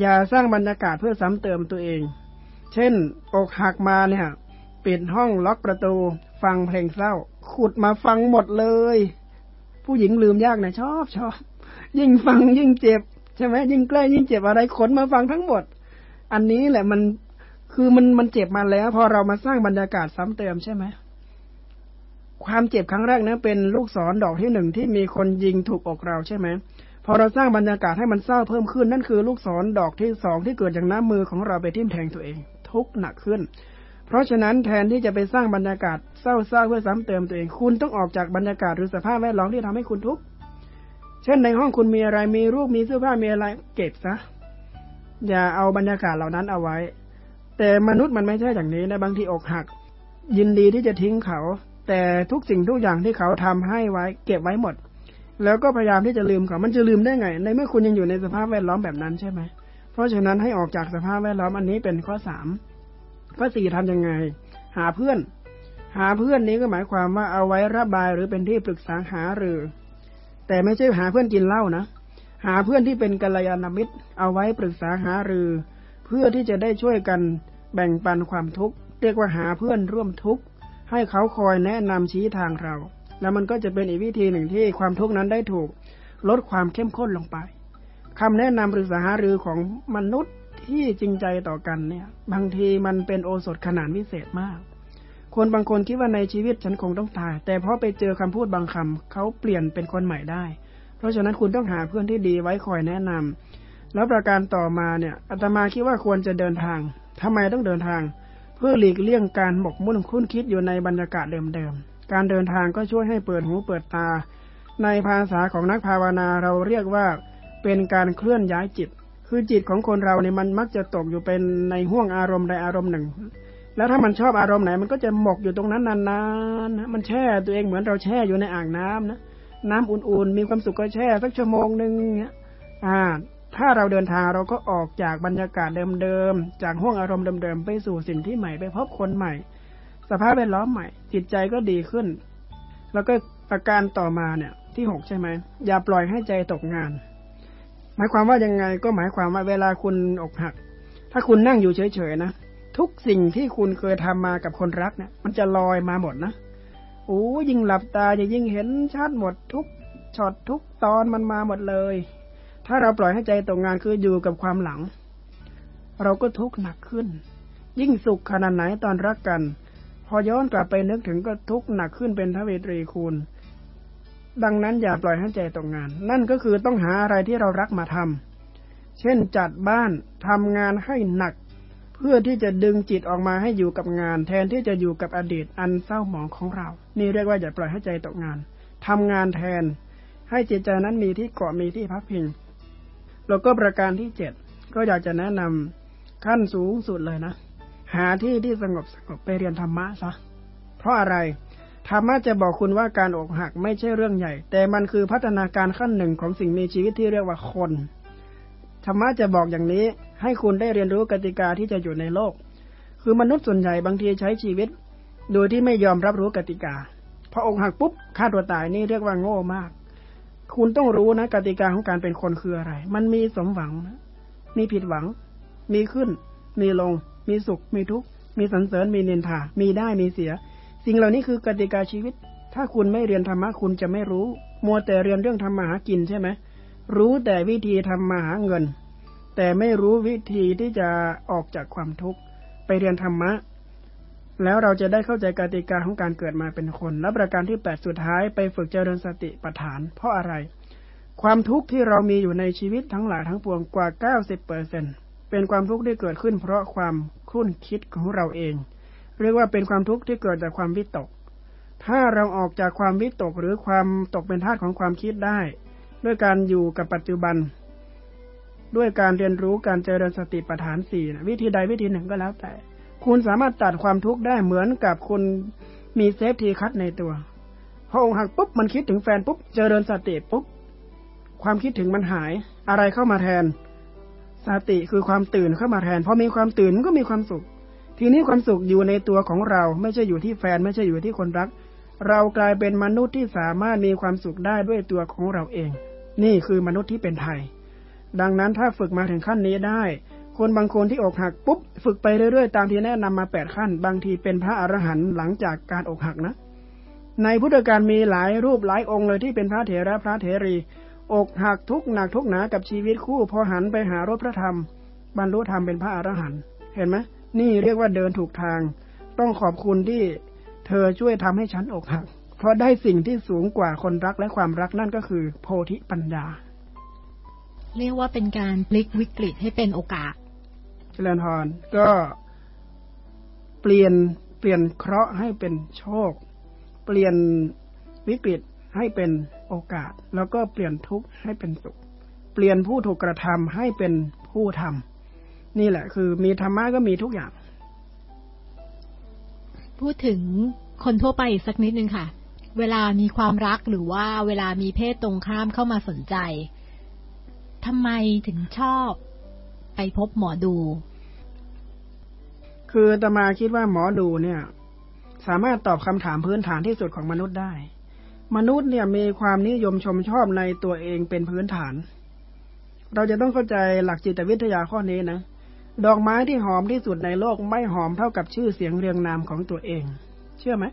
อย่าสร้างบรรยากาศเพื่อซ้ำเติมตัวเอง เช่น อกหักมาเนี่ยปิดห้องล็อกประตู ฟังเพลงเศร้า ขุดมาฟังหมดเลย ผู้หญิงลืมยากนะชอบชอบยิ่งฟังยิ่งเจ็บ ใช่ไหมยิ่งใกล้ยิ่งเจ็บอะไรขนมาฟังทั้งหมด อันนี้แหละมัน คือมันมันเจ็บมาแล้ว พอเรามาสร้างบรรยากาศซ้ำเติมใช่ไหมความเจ็บครั้งแรกนะเป็นลูกศรดอกที่หนึ่งที่มีคนยิงถูกอกเราใช่ไหมพอเราสร้างบรรยากาศให้มันเศร้าเพิ่มขึ้น นั่นคือลูกศรดอกที่สองที่เกิดจากน้ำมือของเราไปทิ่มแทงตัวเอง ทุกหนักขึ้น เพราะฉะนั้นแทนที่จะไปสร้างบรรยากาศเศร้าๆเพื่อซ้ำเติมตัวเอง คุณต้องออกจากบรรยากาศหรือสภาพแวดล้อมที่ทำให้คุณทุกข์เช่นในห้องคุณมีอะไรมีรูปมีเสื้อผ้ามีอะไรเก็บซะอย่าเอาบรรยากาศเหล่านั้นเอาไว้ แต่มนุษย์มันไม่ใช่อย่างนี้นะบางทีอกหัก ยินดีที่จะทิ้งเขา แต่ทุกสิ่งทุกอย่างที่เขาทำให้ไว้ เก็บไว้หมด แล้วก็พยายามที่จะลืมเขา มันจะลืมได้ไง ในเมื่อคุณยังอยู่ในสภาพแวดล้อมแบบนั้นใช่ไหมเพราะฉะนั้นให้ออกจากสภาพแวดล้อมอันนี้เป็นข้อสามข้อสี่ทำยังไง หาเพื่อน หาเพื่อนนี้ก็หมายความว่าเอาไว้ระบายหรือเป็นที่ปรึกษาหาหรือ แต่ไม่ใช่หาเพื่อนกินเหล้านะหาเพื่อนที่เป็นกัลยาณมิตร เอาไว้ปรึกษาหารือ พื่อที่จะได้ช่วยกันแบ่งปันความทุกข์ เรียกว่าหาเพื่อนร่วมทุกข์ ให้เขาคอยแนะนำชี้ทางเรา แล้วมันก็จะเป็นอีกวิธีหนึ่งที่ความทุกข์นั้นได้ถูกลดความเข้มข้นลงไปคำแนะนำปรึกษาหารือของมนุษย์ที่จริงใจต่อกันเนี่ย บางทีมันเป็นโอสถขนาดวิเศษมาก คนบางคนคิดว่าในชีวิตฉันคงต้องตาย แต่พอไปเจอคำพูดบางคำเขาเปลี่ยนเป็นคนใหม่ได้ เพราะฉะนั้นคุณต้องหาเพื่อนที่ดีไว้คอยแนะนำ แล้วประการต่อมาเนี่ยอาตมาคิดว่าควรจะเดินทางทำไมต้องเดินทาง เพื่อหลีกเลี่ยงการหมกมุ่นคุ้นคิดอยู่ในบรรยากาศเดิมๆ การเดินทางก็ช่วยให้เปิดหูเปิดตา ในภาษาของนักภาวนาเราเรียกว่าเป็นการเคลื่อนย้ายจิต คือจิตของคนเราเนี่ยมันมักจะตกอยู่เป็นในห่วงอารมณ์ใดอารมณ์หนึ่ง แล้วถ้ามันชอบอารมณ์ไหน มันก็จะหมกอยู่ตรงนั้นนานๆนะมันแช่ตัวเองเหมือนเราแช่อยู่ในอ่างน้ำนะ น้ำอุ่นๆ มีความสุขก็แช่สักชั่วโมงหนึ่งเนี่ยอ่า ถ้าเราเดินทางเราก็ออกจากบรรยากาศเดิมๆ จากห้วงอารมณ์เดิมๆ ไปสู่สิ่งที่ใหม่ไปพบคนใหม่ สภาพแวดล้อมใหม่ จิตใจก็ดีขึ้น แล้วก็อาการต่อมาเนี่ยที่หกใช่ไหมอย่าปล่อยให้ใจตกงาน หมายความว่ายังไงก็หมายความว่าเวลาคุณอกหัก ถ้าคุณนั่งอยู่เฉยๆนะทุกสิ่งที่คุณเคยทำมากับคนรักเนี่ย มันจะลอยมาหมดนะโอ้ยิ่งหลับตาจะยิ่งเห็นชัดหมดทุกช็อตทุกตอนมันมาหมดเลย ถ้าเราปล่อยให้ใจตกงานคืออยู่กับความหลัง เราก็ทุกข์หนักขึ้น ยิ่งสุขขนาดไหนตอนรักกัน พอย้อนกลับไปนึกถึงก็ทุกข์หนักขึ้นเป็นทวีตรีคูณ ดังนั้นอย่าปล่อยให้ใจตกงาน นั่นก็คือต้องหาอะไรที่เรารักมาทำเช่นจัดบ้านทำงานให้หนัก เพื่อที่จะดึงจิตออกมาให้อยู่กับงาน แทนที่จะอยู่กับอดีตอันเศร้าหมองของเรา นี่เรียกว่าอย่าปล่อยให้ใจตกงานทำงานแทนให้จิตใจนั้นมีที่เกาะมีที่พักพิง แล้วก็ประการที่เจ็ดก็อยากจะแนะนำขั้นสูงสุดเลยนะ หาที่ที่สงบสงบไปเรียนธรรมะซะเพราะอะไรธรรมะจะบอกคุณว่าการอกหักไม่ใช่เรื่องใหญ่ แต่มันคือพัฒนาการขั้นหนึ่งของสิ่งมีชีวิตที่เรียกว่าคนธรรมะจะบอกอย่างนี้ ให้คุณได้เรียนรู้กติกาที่จะอยู่ในโลก คือมนุษย์ส่วนใหญ่บางทีใช้ชีวิต โดยที่ไม่ยอมรับรู้กติกาพออกหักปุ๊บฆ่าตัวตายนี่เรียกว่าโง่มาก คุณต้องรู้นะกติกาของการเป็นคนคืออะไร มันมีสมหวัง มีผิดหวัง มีขึ้น มีลง มีสุข มีทุกข์ มีสันเสริญ มีเนินทา มีได้ มีเสีย สิ่งเหล่านี้คือกติกาชีวิต ถ้าคุณไม่เรียนธรรมะคุณจะไม่รู้ มัวแต่เรียนเรื่องทำมาหากินใช่ไหม รู้แต่วิธีทำมาหาเงิน แต่ไม่รู้วิธีที่จะออกจากความทุกข์ ไปเรียนธรรมะ แล้วเราจะได้เข้าใจกติกาของการเกิดมาเป็นคน และประการที่แปดสุดท้ายไปฝึกเจริญสติปัฏฐาน เพราะอะไร ความทุกข์ที่เรามีอยู่ในชีวิตทั้งหลายทั้งปวงกว่าเก้าสิบเปอร์เซ็นเป็นความทุกข์ที่เกิดขึ้นเพราะความคุ้นคิดของเราเอง เรียกว่าเป็นความทุกข์ที่เกิดจากความวิตก ถ้าเราออกจากความวิตกหรือความตกเป็นทาสของความคิดได้ ด้วยการอยู่กับปัจจุบัน ด้วยการเรียนรู้การเจริญสติปัฏฐานสี่วิธีใดวิธีหนึ่งก็แล้วแต่ คุณสามารถตัดความทุกข์ได้เหมือนกับคุณมี safety cut ในตัวพออกหักปุ๊บมันคิดถึงแฟนปุ๊บเจริญสติปุ๊บความคิดถึงมันหาย อะไรเข้ามาแทน สติคือความตื่นเข้ามาแทนพอมีความตื่นก็มีความสุข ทีนี้ความสุขอยู่ในตัวของเรา ไม่ใช่อยู่ที่แฟนไม่ใช่อยู่ที่คนรัก เรากลายเป็นมนุษย์ที่สามารถมีความสุขได้ด้วยตัวของเราเอง นี่คือมนุษย์ที่เป็นไทย ดังนั้นถ้าฝึกมาถึงขั้นนี้ได้ คนบางคนที่อกหักปุ๊บฝึกไปเรื่อยๆ ตามที่แนะนำมาแปดขั้น บางทีเป็นพระอรหันต์หลังจากการอกหักนะ ในพุทธการมีหลายรูปหลายองค์เลยที่เป็นพระเถระพระเถรี อกหักทุกหนักทุกหนากับชีวิตคู่พอหันไปหารถพระธรรม บรรลุธรรมเป็นพระอรหันต์เห็นไหมนี่เรียกว่าเดินถูกทาง ต้องขอบคุณที่เธอช่วยทำให้ฉันอกหัก เพราะได้สิ่งที่สูงกว่าคนรักและความรักนั่นก็คือ โพธิปัญญา เรียกว่าเป็นการพลิกวิกฤตให้เป็นโอกาส จริญพรก็เปลี่ยนเปลี่ยนเคราะห์ให้เป็นโชค เปลี่ยนวิกฤตให้เป็นโอกาส แล้วก็เปลี่ยนทุกข์ให้เป็นสุข เปลี่ยนผู้ถูกกระทำให้เป็นผู้ทำนี่แหละ คือมีธรรมะก็มีทุกอย่าง พูดถึงคนทั่วไปอีกสักนิดนึงค่ะ เวลามีความรักหรือว่าเวลามีเพศตรงข้ามเข้ามาสนใจทำไมถึงชอบไปพบหมอดู คือตมาคิดว่าหมอดูเนี่ย สามารถตอบคำถามพื้นฐานที่สุดของมนุษย์ได้ มนุษย์เนี่ยมีความนิยมชมชอบในตัวเองเป็นพื้นฐาน เราจะต้องเข้าใจหลักจิตวิทยาข้อนี้นะดอกไม้ที่หอมที่สุดในโลกไม่หอมเท่ากับชื่อเสียงเรียงนามของตัวเอง เชื่อไหม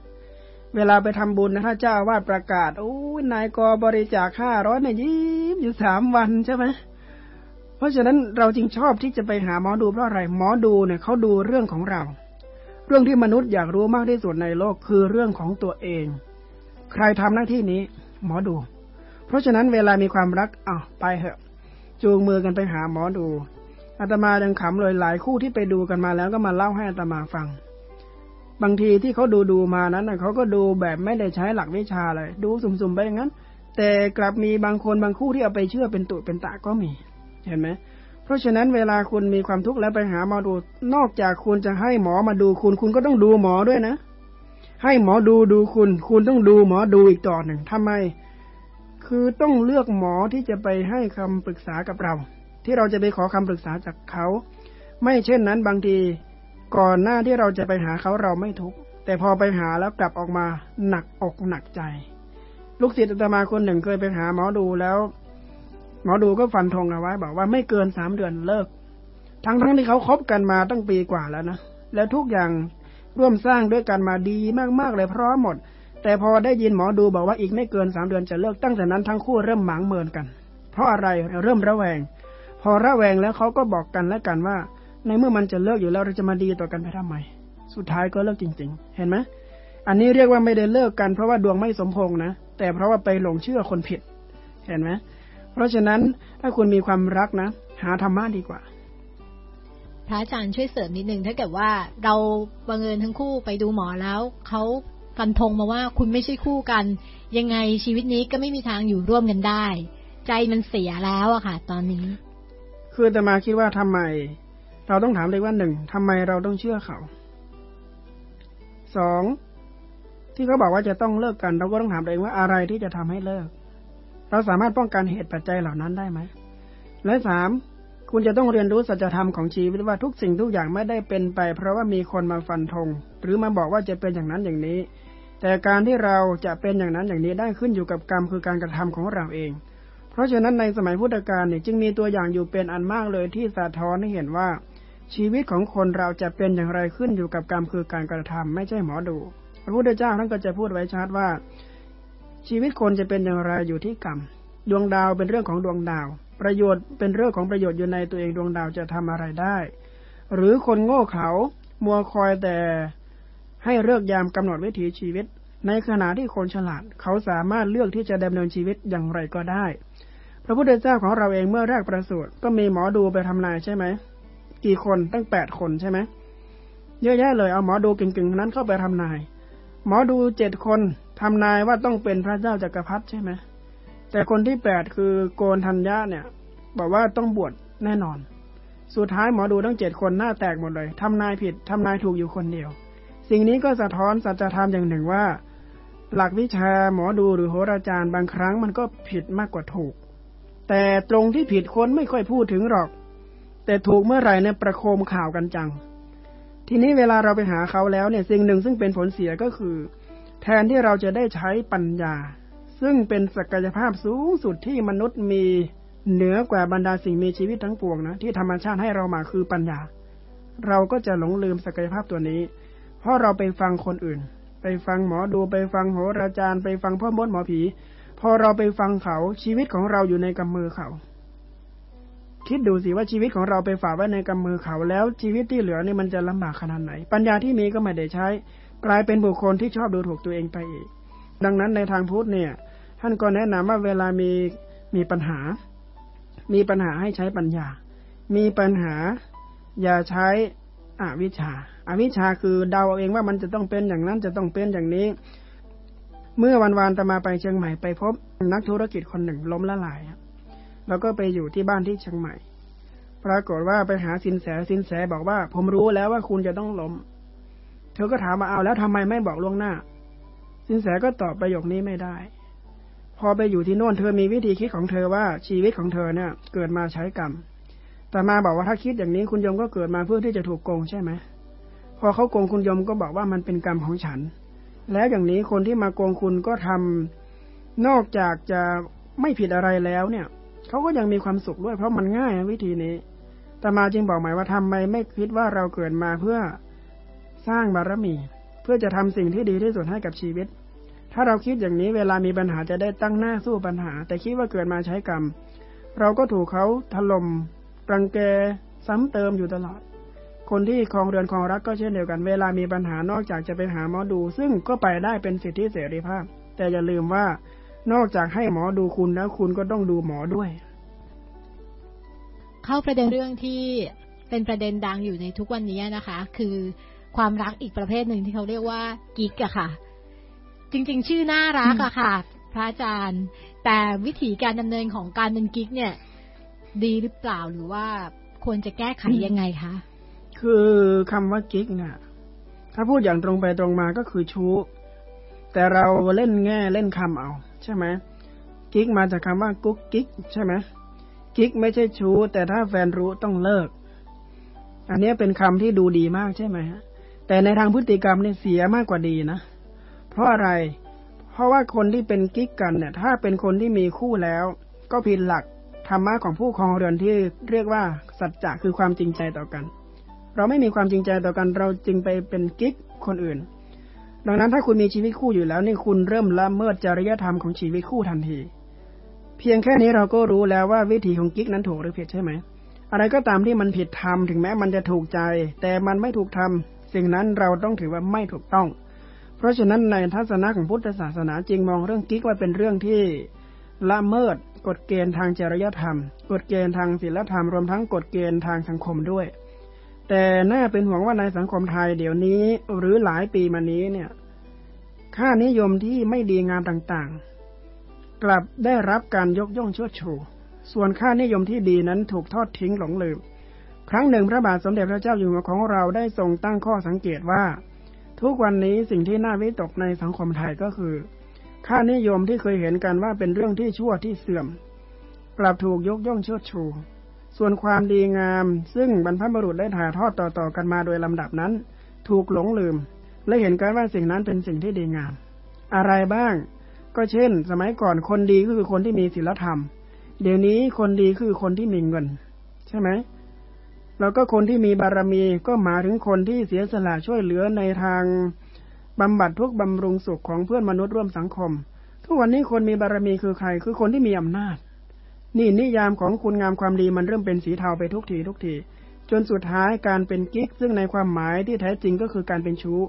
เวลาไปทำบุญนะถ้าเจ้าวาดประกาศโอ้ยนายกบริจาคห้าร้อยเนี่ยยิ้มอยู่สามวันใช่ไหม เพราะฉะนั้นเราจึงชอบที่จะไปหาหมอดูเพราะอะไร หมอดูเนี่ยเขาดูเรื่องของเรา เรื่องที่มนุษย์อยากรู้มากที่สุดในโลกคือเรื่องของตัวเอง ใครทำหน้าที่นี้ หมอดู เพราะฉะนั้นเวลามีความรักอ้าวไปเถอะ จูงมือกันไปหาหมอดูอาตมาดังขำเลยหลายคู่ที่ไปดูกันมาแล้วก็มาเล่าให้อาตมาฟัง บางทีที่เขาดูดูมานั้นนะเขาก็ดูแบบไม่ได้ใช้หลักวิชาเลย ดูสุ่มๆไปอย่างนั้น แต่กลับมีบางคนบางคู่ที่เอาไปเชื่อเป็นตุเป็นตะก็มี เห็นไหมเพราะฉะนั้นเวลาคุณมีความทุกข์แล้วไปหาหมอดู นอกจากคุณจะให้หมอมาดูคุณ คุณก็ต้องดูหมอด้วยนะ ให้หมอดูดูคุณ คุณต้องดูหมอดูอีกต่อหนึ่งทำไม คือต้องเลือกหมอที่จะไปให้คำปรึกษากับเรา ที่เราจะไปขอคำปรึกษาจากเขา ไม่เช่นนั้นบางทีก่อนหน้าที่เราจะไปหาเขาเราไม่ทุกข์แต่พอไปหาแล้วกลับออกมาหนักอกหนักใจ ลูกศิษย์อาตมาคนหนึ่งเคยไปหาหมอดูแล้ว มอดูก็ฟันธงเอาไว้ บอกว่าไม่เกินสามเดือนเลิก ทั้งทั้งที่เขาคบกันมาตั้งปีกว่าแล้วนะแล้วทุกอย่างร่วมสร้างด้วยกันมาดีมากๆเลยพร้อมหมด แต่พอได้ยินหมอดูบอกว่าอีกไม่เกินสามเดือนจะเลิกตั้งแต่นั้นทั้งคู่เริ่มหมางเมินกัน เพราะอะไรเริ่มระแวง พอระแวงแล้วเขาก็บอกกันและกันว่า ในเมื่อมันจะเลิกอยู่แล้วเราจะมาดีต่อกันไปทำไม สุดท้ายก็เลิกจริง ๆ เห็นไหมอันนี้เรียกว่าไม่ได้เลิกกันเพราะว่าดวงไม่สมพงษ์นะแต่เพราะว่าไปหลงเชื่อคนผิด เห็นไหม เพราะฉะนั้นถ้าคุณมีความรักนะ หาธรรมะดีกว่า พระอาจารย์ช่วยเสริมนิดนึงถ้าเกิดว่าเราบังเอิญทั้งคู่ไปดูหมอแล้วเขาฟันธงมาว่าคุณไม่ใช่คู่กัน ยังไงชีวิตนี้ก็ไม่มีทางอยู่ร่วมกันได้ ใจมันเสียแล้วอะค่ะ ตอนนี้ คือแต่มาคิดว่าทำไม เราต้องถามเลยว่าหนึ่งทำไมเราต้องเชื่อเขาสองที่เขาบอกว่าจะต้องเลิกกัน เราก็ต้องถามตัวเองว่าอะไรที่จะทำให้เลิก เราสามารถป้องกันเหตุปัจจัยเหล่านั้นได้ไหม และสามคุณจะต้องเรียนรู้สัจธรรมของชีวิตว่าทุกสิ่งทุกอย่างไม่ได้เป็นไป เพราะว่ามีคนมาฟันธงหรือมาบอกว่าจะเป็นอย่างนั้นอย่างนี้ แต่การที่เราจะเป็นอย่างนั้นอย่างนี้ได้ขึ้นอยู่กับกรรมคือการกระทำของเราเอง เพราะฉะนั้นในสมัยพุทธกาลเนี่ยจึงมีตัวอย่างอยู่เป็นอันมากเลยที่สะท้อนให้เห็นว่า ชีวิตของคนเราจะเป็นอย่างไรขึ้นอยู่กับกรรมคือการกระทำไม่ใช่หมอดู พระพุทธเจ้าท่านก็จะพูดไว้ชัดว่า ชีวิตคนจะเป็นอย่างไรอยู่ที่กรรม ดวงดาวเป็นเรื่องของดวงดาว ประโยชน์เป็นเรื่องของประโยชน์อยู่ในตัวเองดวงดาวจะทำอะไรได้ หรือคนโง่เขามัวคอยแต่ให้เลือกยามกำหนดวิถีชีวิต ในขณะที่คนฉลาด เขาสามารถเลือกที่จะดำเนินชีวิตอย่างไรก็ได้ พระพุทธเจ้าของเราเองเมื่อแรกประสูติก็มีหมอดูไปทำนายใช่ไหมกี่คนตั้งแปดคนใช่ไหมเยอะแยะเลยเอาหมอดูเก่งๆนั้นเข้าไปทำนาย หมอดูเจ็ดคน ทำนายว่าต้องเป็นพระเจ้าจากักรพรรดิใช่ไหมแต่คนที่แปดคือโกนทัญญาเนี่ย บอกว่าต้องบวชแน่นอน สุดท้ายหมอดูทั้งเจ็ดคนหน้าแตกหมดเลยทำนายผิดทำนายถูกอยู่คนเดียว สิ่งนี้ก็สะท้อนสัจธรรมอย่างหนึ่งว่า หลักวิชาหมอดูหรือโหราจารย์บางครั้งมันก็ผิดมากกว่าถูก แต่ตรงที่ผิดคนไม่ค่อยพูดถึงหรอก แต่ถูกเมื่อไหร่เนี่ยประโคมข่าวกันจัง ทีนี้เวลาเราไปหาเขาแล้วเนี่ยสิ่งหนึ่งซึ่งเป็นผลเสียก็คือ ทนที่เราจะได้ใช้ปัญญา ซึ่งเป็นศักยภาพสูงสุดที่มนุษย์มีเหนือกว่าบรรดาสิ่งมีชีวิตทั้งปวงนะที่ธรรมชาติให้เรามาคือปัญญา เราก็จะหลงลืมศักยภาพตัวนี้ เพราะเราไปฟังคนอื่น ไปฟังหมอดูไปฟังโหราจารย์ ไปฟังพ่อมดหมอผี พอเราไปฟังเขาชีวิตของเราอยู่ในกำมือเขา คิดดูสิว่าชีวิตของเราไปฝากไว้ในกำมือเขาแล้วชีวิตที่เหลือนี่มันจะลำบากขนาดไหน ปัญญาที่มีก็ไม่ได้ใช้ กลายเป็นบุคคลที่ชอบดูถูกตัวเองไปอีก ดังนั้นในทางพุทธเนี่ย ท่านก็แนะนำว่าเวลามีมีปัญหา มีปัญหาให้ใช้ปัญญา มีปัญหาอย่าใช้อวิชชาอาวิชชาคือเดาเอาเองว่ามันจะต้องเป็นอย่างนั้นจะต้องเป็นอย่างนี้ เมื่อวันวานตมาไปเชียงใหม่ไปพบนักธุรกิจคนหนึ่งล้มละลายแล้วก็ไปอยู่ที่บ้านที่เชียงใหม่ ปรากฏว่าไปหาสินแสสินแสบอกว่า ผมรู้แล้วว่าคุณจะต้องล้ม เธอก็ถามมาเอาแล้วทำไมไม่บอกล่วงหน้า สินแสก็ตอบประโยคนี้ไม่ได้ พอไปอยู่ที่โน่นเธอมีวิธีคิดของเธอว่าชีวิตของเธอเนี่ย เกิดมาใช้กรรม แต่มาบอกว่าถ้าคิดอย่างนี้คุณยมก็เกิดมาเพื่อที่จะถูกโกงใช่ไหมพอเขาโกงคุณยมก็บอกว่ามันเป็นกรรมของฉัน แล้วอย่างนี้คนที่มาโกงคุณก็ทำนอกจากจะไม่ผิดอะไรแล้วเนี่ยเขาก็ยังมีความสุขด้วยเพราะมันง่ายวิธีนี้แต่มาจึงบอกหมายว่าทำไมไม่คิดว่าเราเกิดมาเพื่อ สร้างบารมี เพื่อจะทำสิ่งที่ดีที่สุดให้กับชีวิต ถ้าเราคิดอย่างนี้เวลามีปัญหาจะได้ตั้งหน้าสู้ปัญหา แต่คิดว่าเกิดมาใช้กรรม เราก็ถูกเขาถล่มรังแกซ้ำเติมอยู่ตลอด คนที่คลองเรือนคลองรักก็เช่นเดียวกัน เวลามีปัญหานอกจากจะไปหาหมอดู ซึ่งก็ไปได้เป็นสิทธิเสรีภาพ แต่อย่าลืมว่านอกจากให้หมอดูคุณแล้วคุณก็ต้องดูหมอด้วย เข้าประเด็นเรื่องที่เป็นประเด็นดังอยู่ในทุกวันนี้นะคะ คือ ความรักอีกประเภทหนึ่งที่เขาเรียกว่ากิ๊กอะค่ะ จริง ๆ ชื่อน่ารักอะค่ะ พระอาจารย์ แต่วิธีการดำเนินของการเป็นกิ๊กเนี่ย ดีหรือเปล่าหรือว่าควรจะแก้ไขยังไงคะคือคำว่ากิ๊กเนี่ยถ้าพูดอย่างตรงไปตรงมาก็คือชู้ แต่เราเล่นแง่เล่นคำเอา ใช่ไหมกิ๊กมาจากคำว่ากุ๊กกิ๊กใช่ไหมกิ๊กไม่ใช่ชู้ แต่ถ้าแฟนรู้ต้องเลิก อันนี้เป็นคำที่ดูดีมากใช่ไหมฮะ แต่ในทางพฤติกรรมเนี่ยเสียมากกว่าดีนะ เพราะอะไร เพราะว่าคนที่เป็นกิ๊กกันเนี่ย ถ้าเป็นคนที่มีคู่แล้ว ก็ผิดหลักธรรมะของผู้ครองเรือนที่เรียกว่าสัจจะคือความจริงใจต่อกัน เราไม่มีความจริงใจต่อกันเราจึงไปเป็นกิ๊กคนอื่น ดังนั้นถ้าคุณมีชีวิตคู่อยู่แล้วนี่คุณเริ่มละเมิดจริยธรรมของชีวิตคู่ทันที เพียงแค่นี้เราก็รู้แล้วว่าวิธีของกิ๊กนั้นถูกหรือผิดใช่ไหมอะไรก็ตามที่มันผิดธรรมถึงแม้มันจะถูกใจ แต่มันไม่ถูกทำ สิ่งนั้นเราต้องถือว่าไม่ถูกต้อง เพราะฉะนั้นในทัศนะของพุทธศาสนาจึงมองเรื่องกิ๊กว่าเป็นเรื่องที่ละเมิดกฎเกณฑ์ทางจริยธรรม กฎเกณฑ์ทางศีลธรรมรวมทั้งกฎเกณฑ์ทางสังคมด้วย แต่น่าเป็นห่วงว่าในสังคมไทยเดี๋ยวนี้หรือหลายปีมานี้เนี่ย ค่านิยมที่ไม่ดีงามต่างๆ กลับได้รับการยกย่องเชิดชู ส่วนค่านิยมที่ดีนั้นถูกทอดทิ้งหลงลืม ครั้งหนึ่งพระบาทสมเด็จพระเจ้าอยู่หัวของเราได้ทรงตั้งข้อสังเกตว่า ทุกวันนี้สิ่งที่น่าวิตกในสังคมไทยก็คือ ค่านิยมที่เคยเห็นกันว่าเป็นเรื่องที่ชั่วที่เสื่อม กลับถูกยกย่องเชิดชู ส่วนความดีงาม ซึ่งบรรพบุรุษได้ถ่ายทอดต่อๆกันมาโดยลำดับนั้น ถูกหลงลืม และเห็นกันว่าสิ่งนั้นเป็นสิ่งที่ดีงาม อะไรบ้าง ก็เช่น สมัยก่อนคนดีก็คือคนที่มีศีลธรรม เดี๋ยวนี้คนดีคือคนที่มีเงิน ใช่ไหม แล้วก็คนที่มีบารมีก็หมายถึงคนที่เสียสละช่วยเหลือในทางบำบัดทุกบำรุงสุขของเพื่อนมนุษย์ร่วมสังคม ทุกวันนี้คนมีบารมีคือใคร คือคนที่มีอำนาจ นี่นิยามของคุณงามความดีมันเริ่มเป็นสีเทาไปทุกทีทุกทีจนสุดท้ายการเป็นกิ๊ก ซึ่งในความหมายที่แท้จริงก็คือการเป็นชู้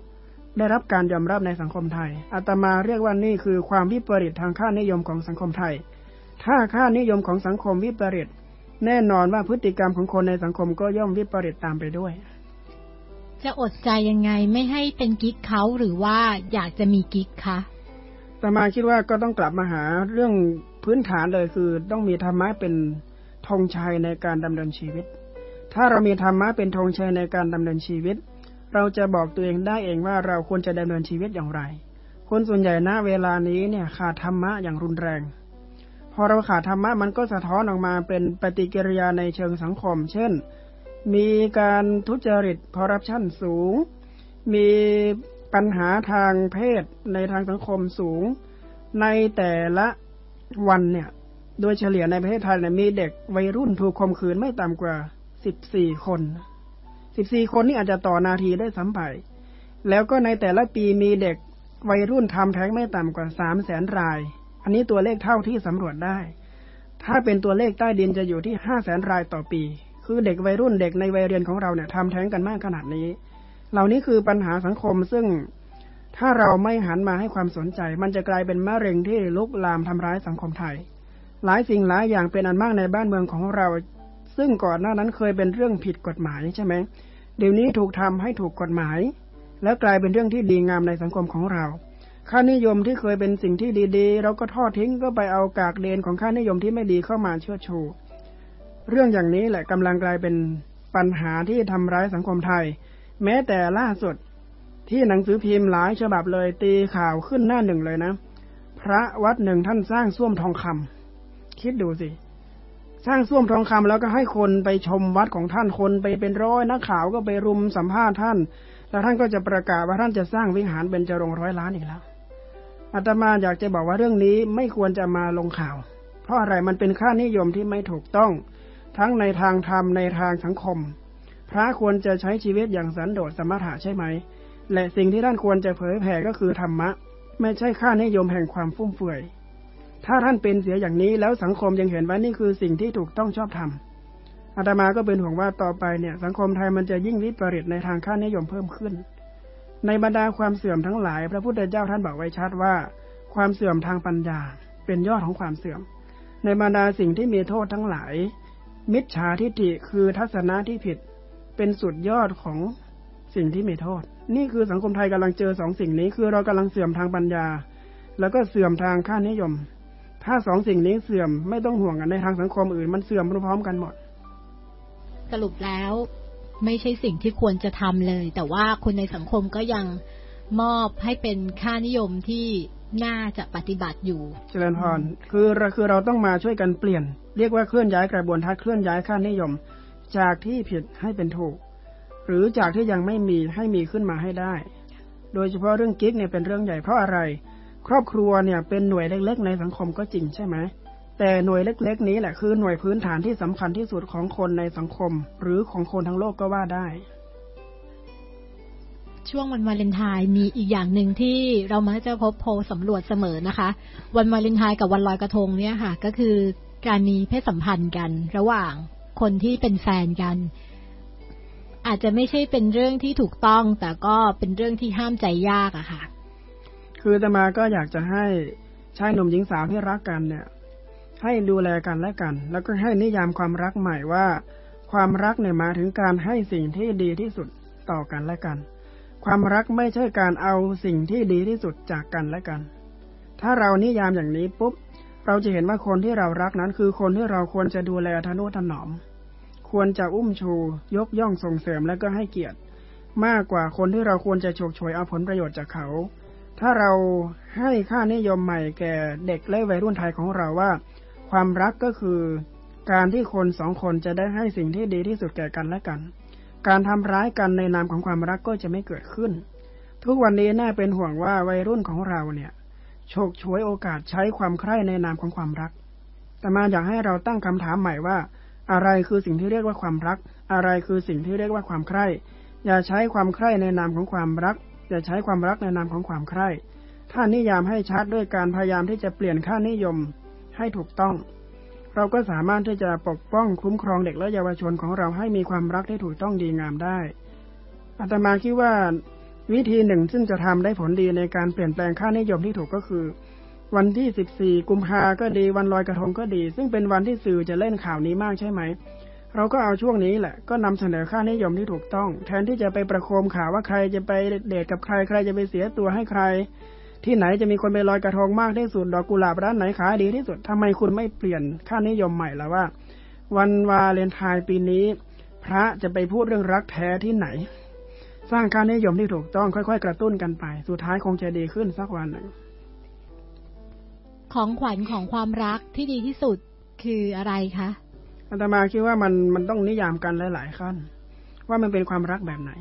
ได้รับการยอมรับในสังคมไทยอาตมาเรียกว่านี่คือความวิปริตทางค่านิยมของสังคมไทย ถ้าค่านิยมของสังคมวิปริต แน่นอนว่าพฤติกรรมของคนในสังคมก็ย่อมวิปริตตามไปด้วย จะอดใจยังไงไม่ให้เป็นกิ๊กเขาหรือว่าอยากจะมีกิ๊กคะตมาคิดว่าก็ต้องกลับมาหาเรื่องพื้นฐานเลยคือ ต้องมีธรรมะเป็นธงชัยในการดำเนินชีวิต ถ้าเรามีธรรมะเป็นธงชัยในการดำเนินชีวิต เราจะบอกตัวเองได้เองว่าเราควรจะดำเนินชีวิตอย่างไร คนส่วนใหญ่ณเวลานี้เนี่ยขาดธรรมะอย่างรุนแรงพ อเราขาดธรรมะมันก็สะท้อนออกมาเป็นปฏิกิริยาในเชิงสังคม เช่น มีการทุจริตคอร์รัปชันสูง มีปัญหาทางเพศในทางสังคมสูง ในแต่ละวันเนี่ย โดยเฉลี่ยในประเทศไทยเนี่ยมีเด็กวัยรุ่นถูกข่มขืนไม่ต่ำกว่าสิบสี่คนสิบสี่คนนี่อาจจะต่อนาทีได้สัมไปแล้วก็ในแต่ละปีมีเด็กวัยรุ่นทำแท้งไม่ต่ำกว่าสามแสนราย อันนี้ตัวเลขเท่าที่สำรวจได้ ถ้าเป็นตัวเลขใต้ดินจะอยู่ที่ห้าแสนรายต่อปี คือเด็กวัยรุ่นเด็กในวัยเรียนของเราเนี่ยทำแท้งกันมากขนาดนี้ เหล่านี้คือปัญหาสังคมซึ่งถ้าเราไม่หันมาให้ความสนใจ มันจะกลายเป็นมะเร็งที่ลุกลามทำร้ายสังคมไทย หลายสิ่งหลายอย่างเป็นอันมากในบ้านเมืองของเรา ซึ่งก่อนหน้านั้นเคยเป็นเรื่องผิดกฎหมายใช่ไหมเดี๋ยวนี้ถูกทำให้ถูกกฎหมาย แล้วกลายเป็นเรื่องที่ดีงามในสังคมของเรา ค่านิยมที่เคยเป็นสิ่งที่ดี ๆ เราก็ทอดทิ้งก็ไปเอากากเดนของค่านิยมที่ไม่ดีเข้ามาเชื่อชู เรื่องอย่างนี้แหละกำลังกลายเป็นปัญหาที่ทำร้ายสังคมไทย แม้แต่ล่าสุดที่หนังสือพิมพ์หลายฉบับเลยตีข่าวขึ้นหน้าหนึ่งเลยนะ พระวัดหนึ่งท่านสร้างส้วมทองคำคิดดูสิ สร้างส้วมทองคำแล้วก็ให้คนไปชมวัดของท่านคนไปเป็นร้อยนักข่าวก็ไปรุมสัมภาษณ์ท่าน แล้วท่านก็จะประกาศว่าท่านจะสร้างวิหารเป็นจรงร้อยล้านอีกแล้ว อาตมาอยากจะบอกว่าเรื่องนี้ไม่ควรจะมาลงข่าว เพราะอะไรมันเป็นค่านิยมที่ไม่ถูกต้อง ทั้งในทางธรรมในทางสังคม พระควรจะใช้ชีวิตอย่างสันโดษสมถะใช่ไหม และสิ่งที่ท่านควรจะเผยแผ่ก็คือธรรมะ ไม่ใช่ค่านิยมแห่งความฟุ่มเฟือย ถ้าท่านเป็นเสียอย่างนี้แล้วสังคมยังเห็นว่านี่คือสิ่งที่ถูกต้องชอบทำอาตมาก็เป็นห่วงว่าต่อไปเนี่ย สังคมไทยมันจะยิ่งวิปริตในทางค่านิยมเพิ่มขึ้น ในบรรดาความเสื่อมทั้งหลาย พระพุทธเจ้าท่านบอกไว้ชัดว่า ความเสื่อมทางปัญญาเป็นยอดของความเสื่อม ในบรรดาสิ่งที่มีโทษทั้งหลาย มิจฉาทิฏฐิคือทัศนะที่ผิด เป็นสุดยอดของสิ่งที่มีโทษ นี่คือสังคมไทยกำลังเจอสองสิ่งนี้ คือเรากำลังเสื่อมทางปัญญา แล้วก็เสื่อมทางค่านิยม ถ้าสองสิ่งนี้เสื่อมไม่ต้องห่วงกันในทางสังคมอื่น มันเสื่อมพร้อมๆกันหมด สรุปแล้ว ไม่ใช่สิ่งที่ควรจะทำเลย แต่ว่าคนในสังคมก็ยังมอบให้เป็นค่านิยมที่น่าจะปฏิบัติอยู่ เจริญพรคือเราคือเราต้องมาช่วยกันเปลี่ยน เรียกว่าเคลื่อนย้ายกระบวนทัศน์เคลื่อนย้ายค่านิยม จากที่ผิดให้เป็นถูก หรือจากที่ยังไม่มีให้มีขึ้นมาให้ได้ โดยเฉพาะเรื่องกิ๊กเนี่ยเป็นเรื่องใหญ่เพราะอะไร ครอบครัวเนี่ยเป็นหน่วยเล็กๆในสังคมก็จริงใช่ไหม แต่หน่วยเล็กๆ นี้แหละคือหน่วยพื้นฐานที่สำคัญที่สุดของคนในสังคม หรือของคนทั้งโลกก็ว่าได้ ช่วงวันวาเลนไทน์มีอีกอย่างหนึ่งที่เรามักจะพบโพลสำรวจเสมอนะคะ วันวาเลนไทน์กับวันลอยกระทงเนี่ยค่ะ ก็คือการมีเพศสัมพันธ์กัน ระหว่างคนที่เป็นแฟนกัน อาจจะไม่ใช่เป็นเรื่องที่ถูกต้อง แต่ก็เป็นเรื่องที่ห้ามใจยากอะค่ะ คือตมาก็อยากจะให้ชายหนุ่มหญิงสาวที่รักกันเนี่ย ให้ดูแลกันและกัน แล้วก็ให้นิยามความรักใหม่ว่า ความรักเนี่ยมาถึงการให้สิ่งที่ดีที่สุดต่อกันและกัน ความรักไม่ใช่การเอาสิ่งที่ดีที่สุดจากกันและกัน ถ้าเรานิยามอย่างนี้ปุ๊บ เราจะเห็นว่าคนที่เรารักนั้น คือคนที่เราควรจะดูแลทนุถนอม ควรจะอุ้มชู ยกย่องส่งเสริมและก็ให้เกียรติ มากกว่าคนที่เราควรจะโฉกฉวยเอาผลประโยชน์จากเขา ถ้าเราให้ค่านิยมใหม่แก่เด็กและวัยรุ่นไทยของเราว่า ความรักก็คือการที่คนสองคนจะได้ให้สิ่งที่ดีที่สุดแก่กันและกัน การทำร้ายกันในนามของความรักก็จะไม่เกิดขึ้น ทุกวันนี้น่าเป็นห่วงว่าวัยรุ่นของเราเนี่ยโฉกฉวยโอกาสใช้ความใคร่ในนามของความรัก แต่มาอยากให้เราตั้งคำถามใหม่ว่า อะไรคือสิ่งที่เรียกว่าความรัก อะไรคือสิ่งที่เรียกว่าความใคร่ อย่าใช้ความใคร่ในนามของความรัก อย่าใช้ความรักในนามของความใคร่ ถ้านิยามให้ชัดด้วยการพยายามที่จะเปลี่ยนค่านิยม ให้ถูกต้อง เราก็สามารถที่จะปกป้องคุ้มครองเด็กและเยาวชนของเราให้มีความรักที่ถูกต้องดีงามได้อาตมาคิดว่าวิธีหนึ่งซึ่งจะทำได้ผลดีในการเปลี่ยนแปลงค่านิยมที่ถูกก็คือ วันที่สิบสี่กุมภาก็ดี วันลอยกระทงก็ดี ซึ่งเป็นวันที่สื่อจะเล่นข่าวนี้มากใช่ไหม เราก็เอาช่วงนี้แหละ ก็นำเสนอค่านิยมที่ถูกต้อง แทนที่จะไปประโคมข่าวว่าใครจะไปเดทกับใคร ใครจะไปเสียตัวให้ใคร ที่ไหนจะมีคนไปลอยกระทงมากที่สุดดอกกุหลาบร้านไหนขายดีที่สุดทำไมคุณไม่เปลี่ยนค่านิยมใหม่ล่ะว่า วันวาเลนไทน์ปีนี้ พระจะไปพูดเรื่องรักแท้ที่ไหน สร้างค่านิยมที่ถูกต้องค่อยๆ กระตุ้นกันไป สุดท้ายคงจะดีขึ้นสักวันหนึ่งของขวัญของความรักที่ดีที่สุดคืออะไรคะอาตมาคิดว่ามันมันต้องนิยามกันหลาย ๆ ขั้น ว่ามันเป็นความรักแบบไหน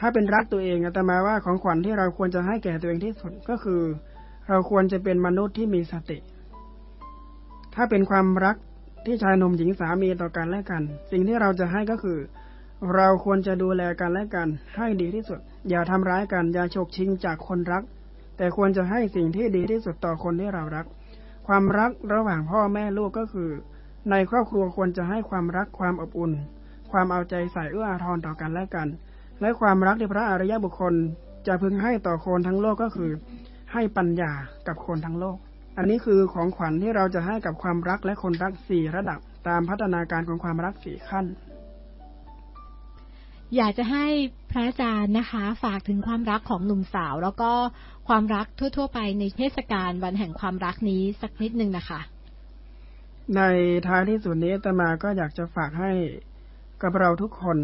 ถ้าเป็นรักตัวเองอาตมาว่าของขวัญที่เราควรจะให้แก่ตัวเองที่สุดก็คือ เราควรจะเป็นมนุษย์ที่มีสติ ถ้าเป็นความรักที่ชายหนุ่มหญิงสามีต่อกันและกัน สิ่งที่เราจะให้ก็คือ เราควรจะดูแลกันและกัน ให้ดีที่สุด อย่าทำร้ายกันอย่าฉกชิงจากคนรัก แต่ควรจะให้สิ่งที่ดีที่สุดต่อคนที่เรารัก ความรักระหว่างพ่อแม่ลูกก็คือ ในครอบครัวควรจะให้ความรักความอบอุ่น ความเอาใจใส่เอื้ออาทรต่อกันและกัน และความรักที่พระอริยบุคคลจะพึงให้ต่อคนทั้งโลกก็คือ ให้ปัญญากับคนทั้งโลก อันนี้คือของขวัญที่เราจะให้กับความรักและคนรักสี่ระดับ ตามพัฒนาการของความรักสี่ขั้น อยากจะให้พระอาจารย์นะคะ ฝากถึงความรักของหนุ่มสาว แล้วก็ความรักทั่ว ๆ ไปในเทศกาลวันแห่งความรักนี้สักนิดนึงนะคะ ในท้ายที่สุดนี้ตมาก็อยากจะฝากให้กับเราทุกคน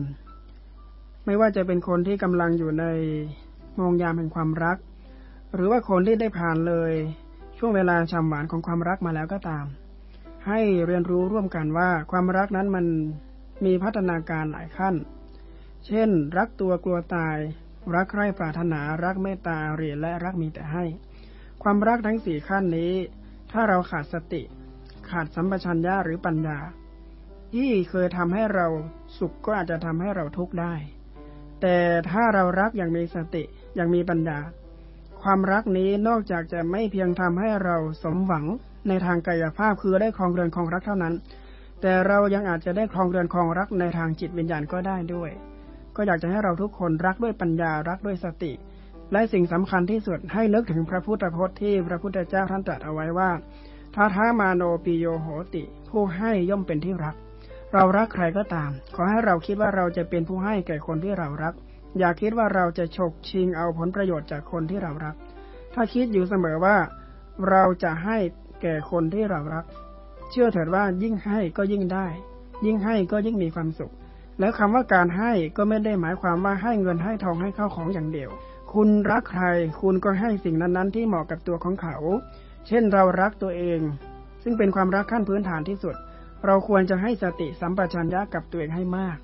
ไม่ว่าจะเป็นคนที่กำลังอยู่ในมงยามแห่งความรัก หรือว่าคนที่ได้ผ่านเลย ช่วงเวลาช่ำหวานของความรักมาแล้วก็ตาม ให้เรียนรู้ร่วมกันว่าความรักนั้นมันมีพัฒนาการหลายขั้น เช่น รักตัวกลัวตาย รักใคร่ปรารถนา รักเมตตาเรียนและรักมีแต่ให้ ความรักทั้งสี่ขั้นนี้ ถ้าเราขาดสติ ขาดสัมปชัญญะหรือปัญญา ที่เคยทำให้เราสุขก็อาจจะทำให้เราทุกข์ได้ แต่ถ้าเรารักอย่างมีสติอย่างมีปัญญา ความรักนี้นอกจากจะไม่เพียงทำให้เราสมหวังในทางกายภาพคือได้ครองเรือนครองรักเท่านั้น แต่เรายังอาจจะได้ครองเรือนครองรักในทางจิตวิญญาณก็ได้ด้วย ก็อยากจะให้เราทุกคนรักด้วยปัญญารักด้วยสติ และสิ่งสำคัญที่สุดให้นึกถึงพระพุทธพจน์ที่พระพุทธเจ้าท่านตรัสเอาไว้ว่าท้าท้ามาโนปิโยโหติ ผู้ให้ย่อมเป็นที่รัก เรารักใครก็ตาม ขอให้เราคิดว่าเราจะเป็นผู้ให้แก่คนที่เรารัก อย่าคิดว่าเราจะฉกชิงเอาผลประโยชน์จากคนที่เรารัก ถ้าคิดอยู่เสมอว่า เราจะให้แก่คนที่เรารัก เชื่อเถิดว่ายิ่งให้ก็ยิ่งได้ ยิ่งให้ก็ยิ่งมีความสุข แล้วคำว่าการให้ก็ไม่ได้หมายความว่าให้เงินให้ทองให้ข้าวของอย่างเดียว คุณรักใคร คุณก็ให้สิ่งนั้นๆ ที่เหมาะกับตัวของเขา เช่นเรารักตัวเอง ซึ่งเป็นความรักขั้นพื้นฐานที่สุด เราควรจะให้สติสัมปชัญญะกับตัวเองให้มาก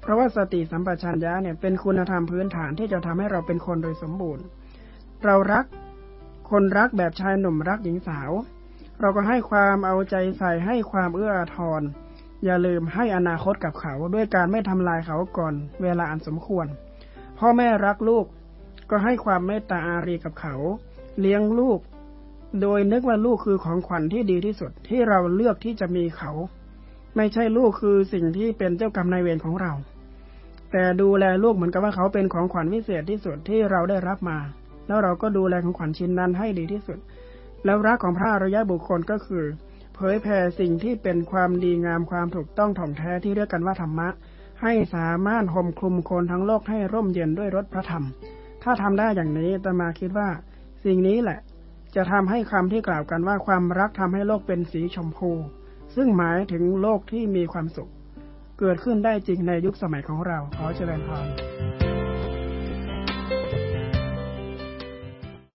เพราะว่าสติสัมปชัญญะเนี่ยเป็นคุณธรรมพื้นฐานที่จะทำให้เราเป็นคนโดยสมบูรณ์ เรารักคนรักแบบชายหนุ่มรักหญิงสาว เราก็ให้ความเอาใจใส่ให้ความเอื้ออาทร อย่าลืมให้อนาคตกับเขาด้วยการไม่ทำลายเขาก่อนเวลาอันสมควร พ่อแม่รักลูกก็ให้ความเมตตาอารีกับเขา เลี้ยงลูก โดยนึกว่าลูกคือของขวัญที่ดีที่สุดที่เราเลือกที่จะมีเขา ไม่ใช่ลูกคือสิ่งที่เป็นเจ้ากรรมนายเวรของเรา แต่ดูแลลูกเหมือนกับว่าเขาเป็นของขวัญวิเศษที่สุดที่เราได้รับมา แล้วเราก็ดูแลของขวัญชิ้นนั้นให้ดีที่สุด แล้วรักของพระอริยบุคคลก็คือ เผยแผ่สิ่งที่เป็นความดีงามความถูกต้องถ่องแท้ที่เรียกกันว่าธรรมะ ให้สามารถห่มคลุมคนทั้งโลกให้ร่มเย็นด้วยรถพระธรรม ถ้าทำได้อย่างนี้ตมาคิดว่า สิ่งนี้แหละ จะทำให้คำที่กล่าวกันว่าความรักทำให้โลกเป็นสีชมพู ซึ่งหมายถึงโลกที่มีความสุข เกิดขึ้นได้จริงในยุคสมัยของเรา ขอเจริญพร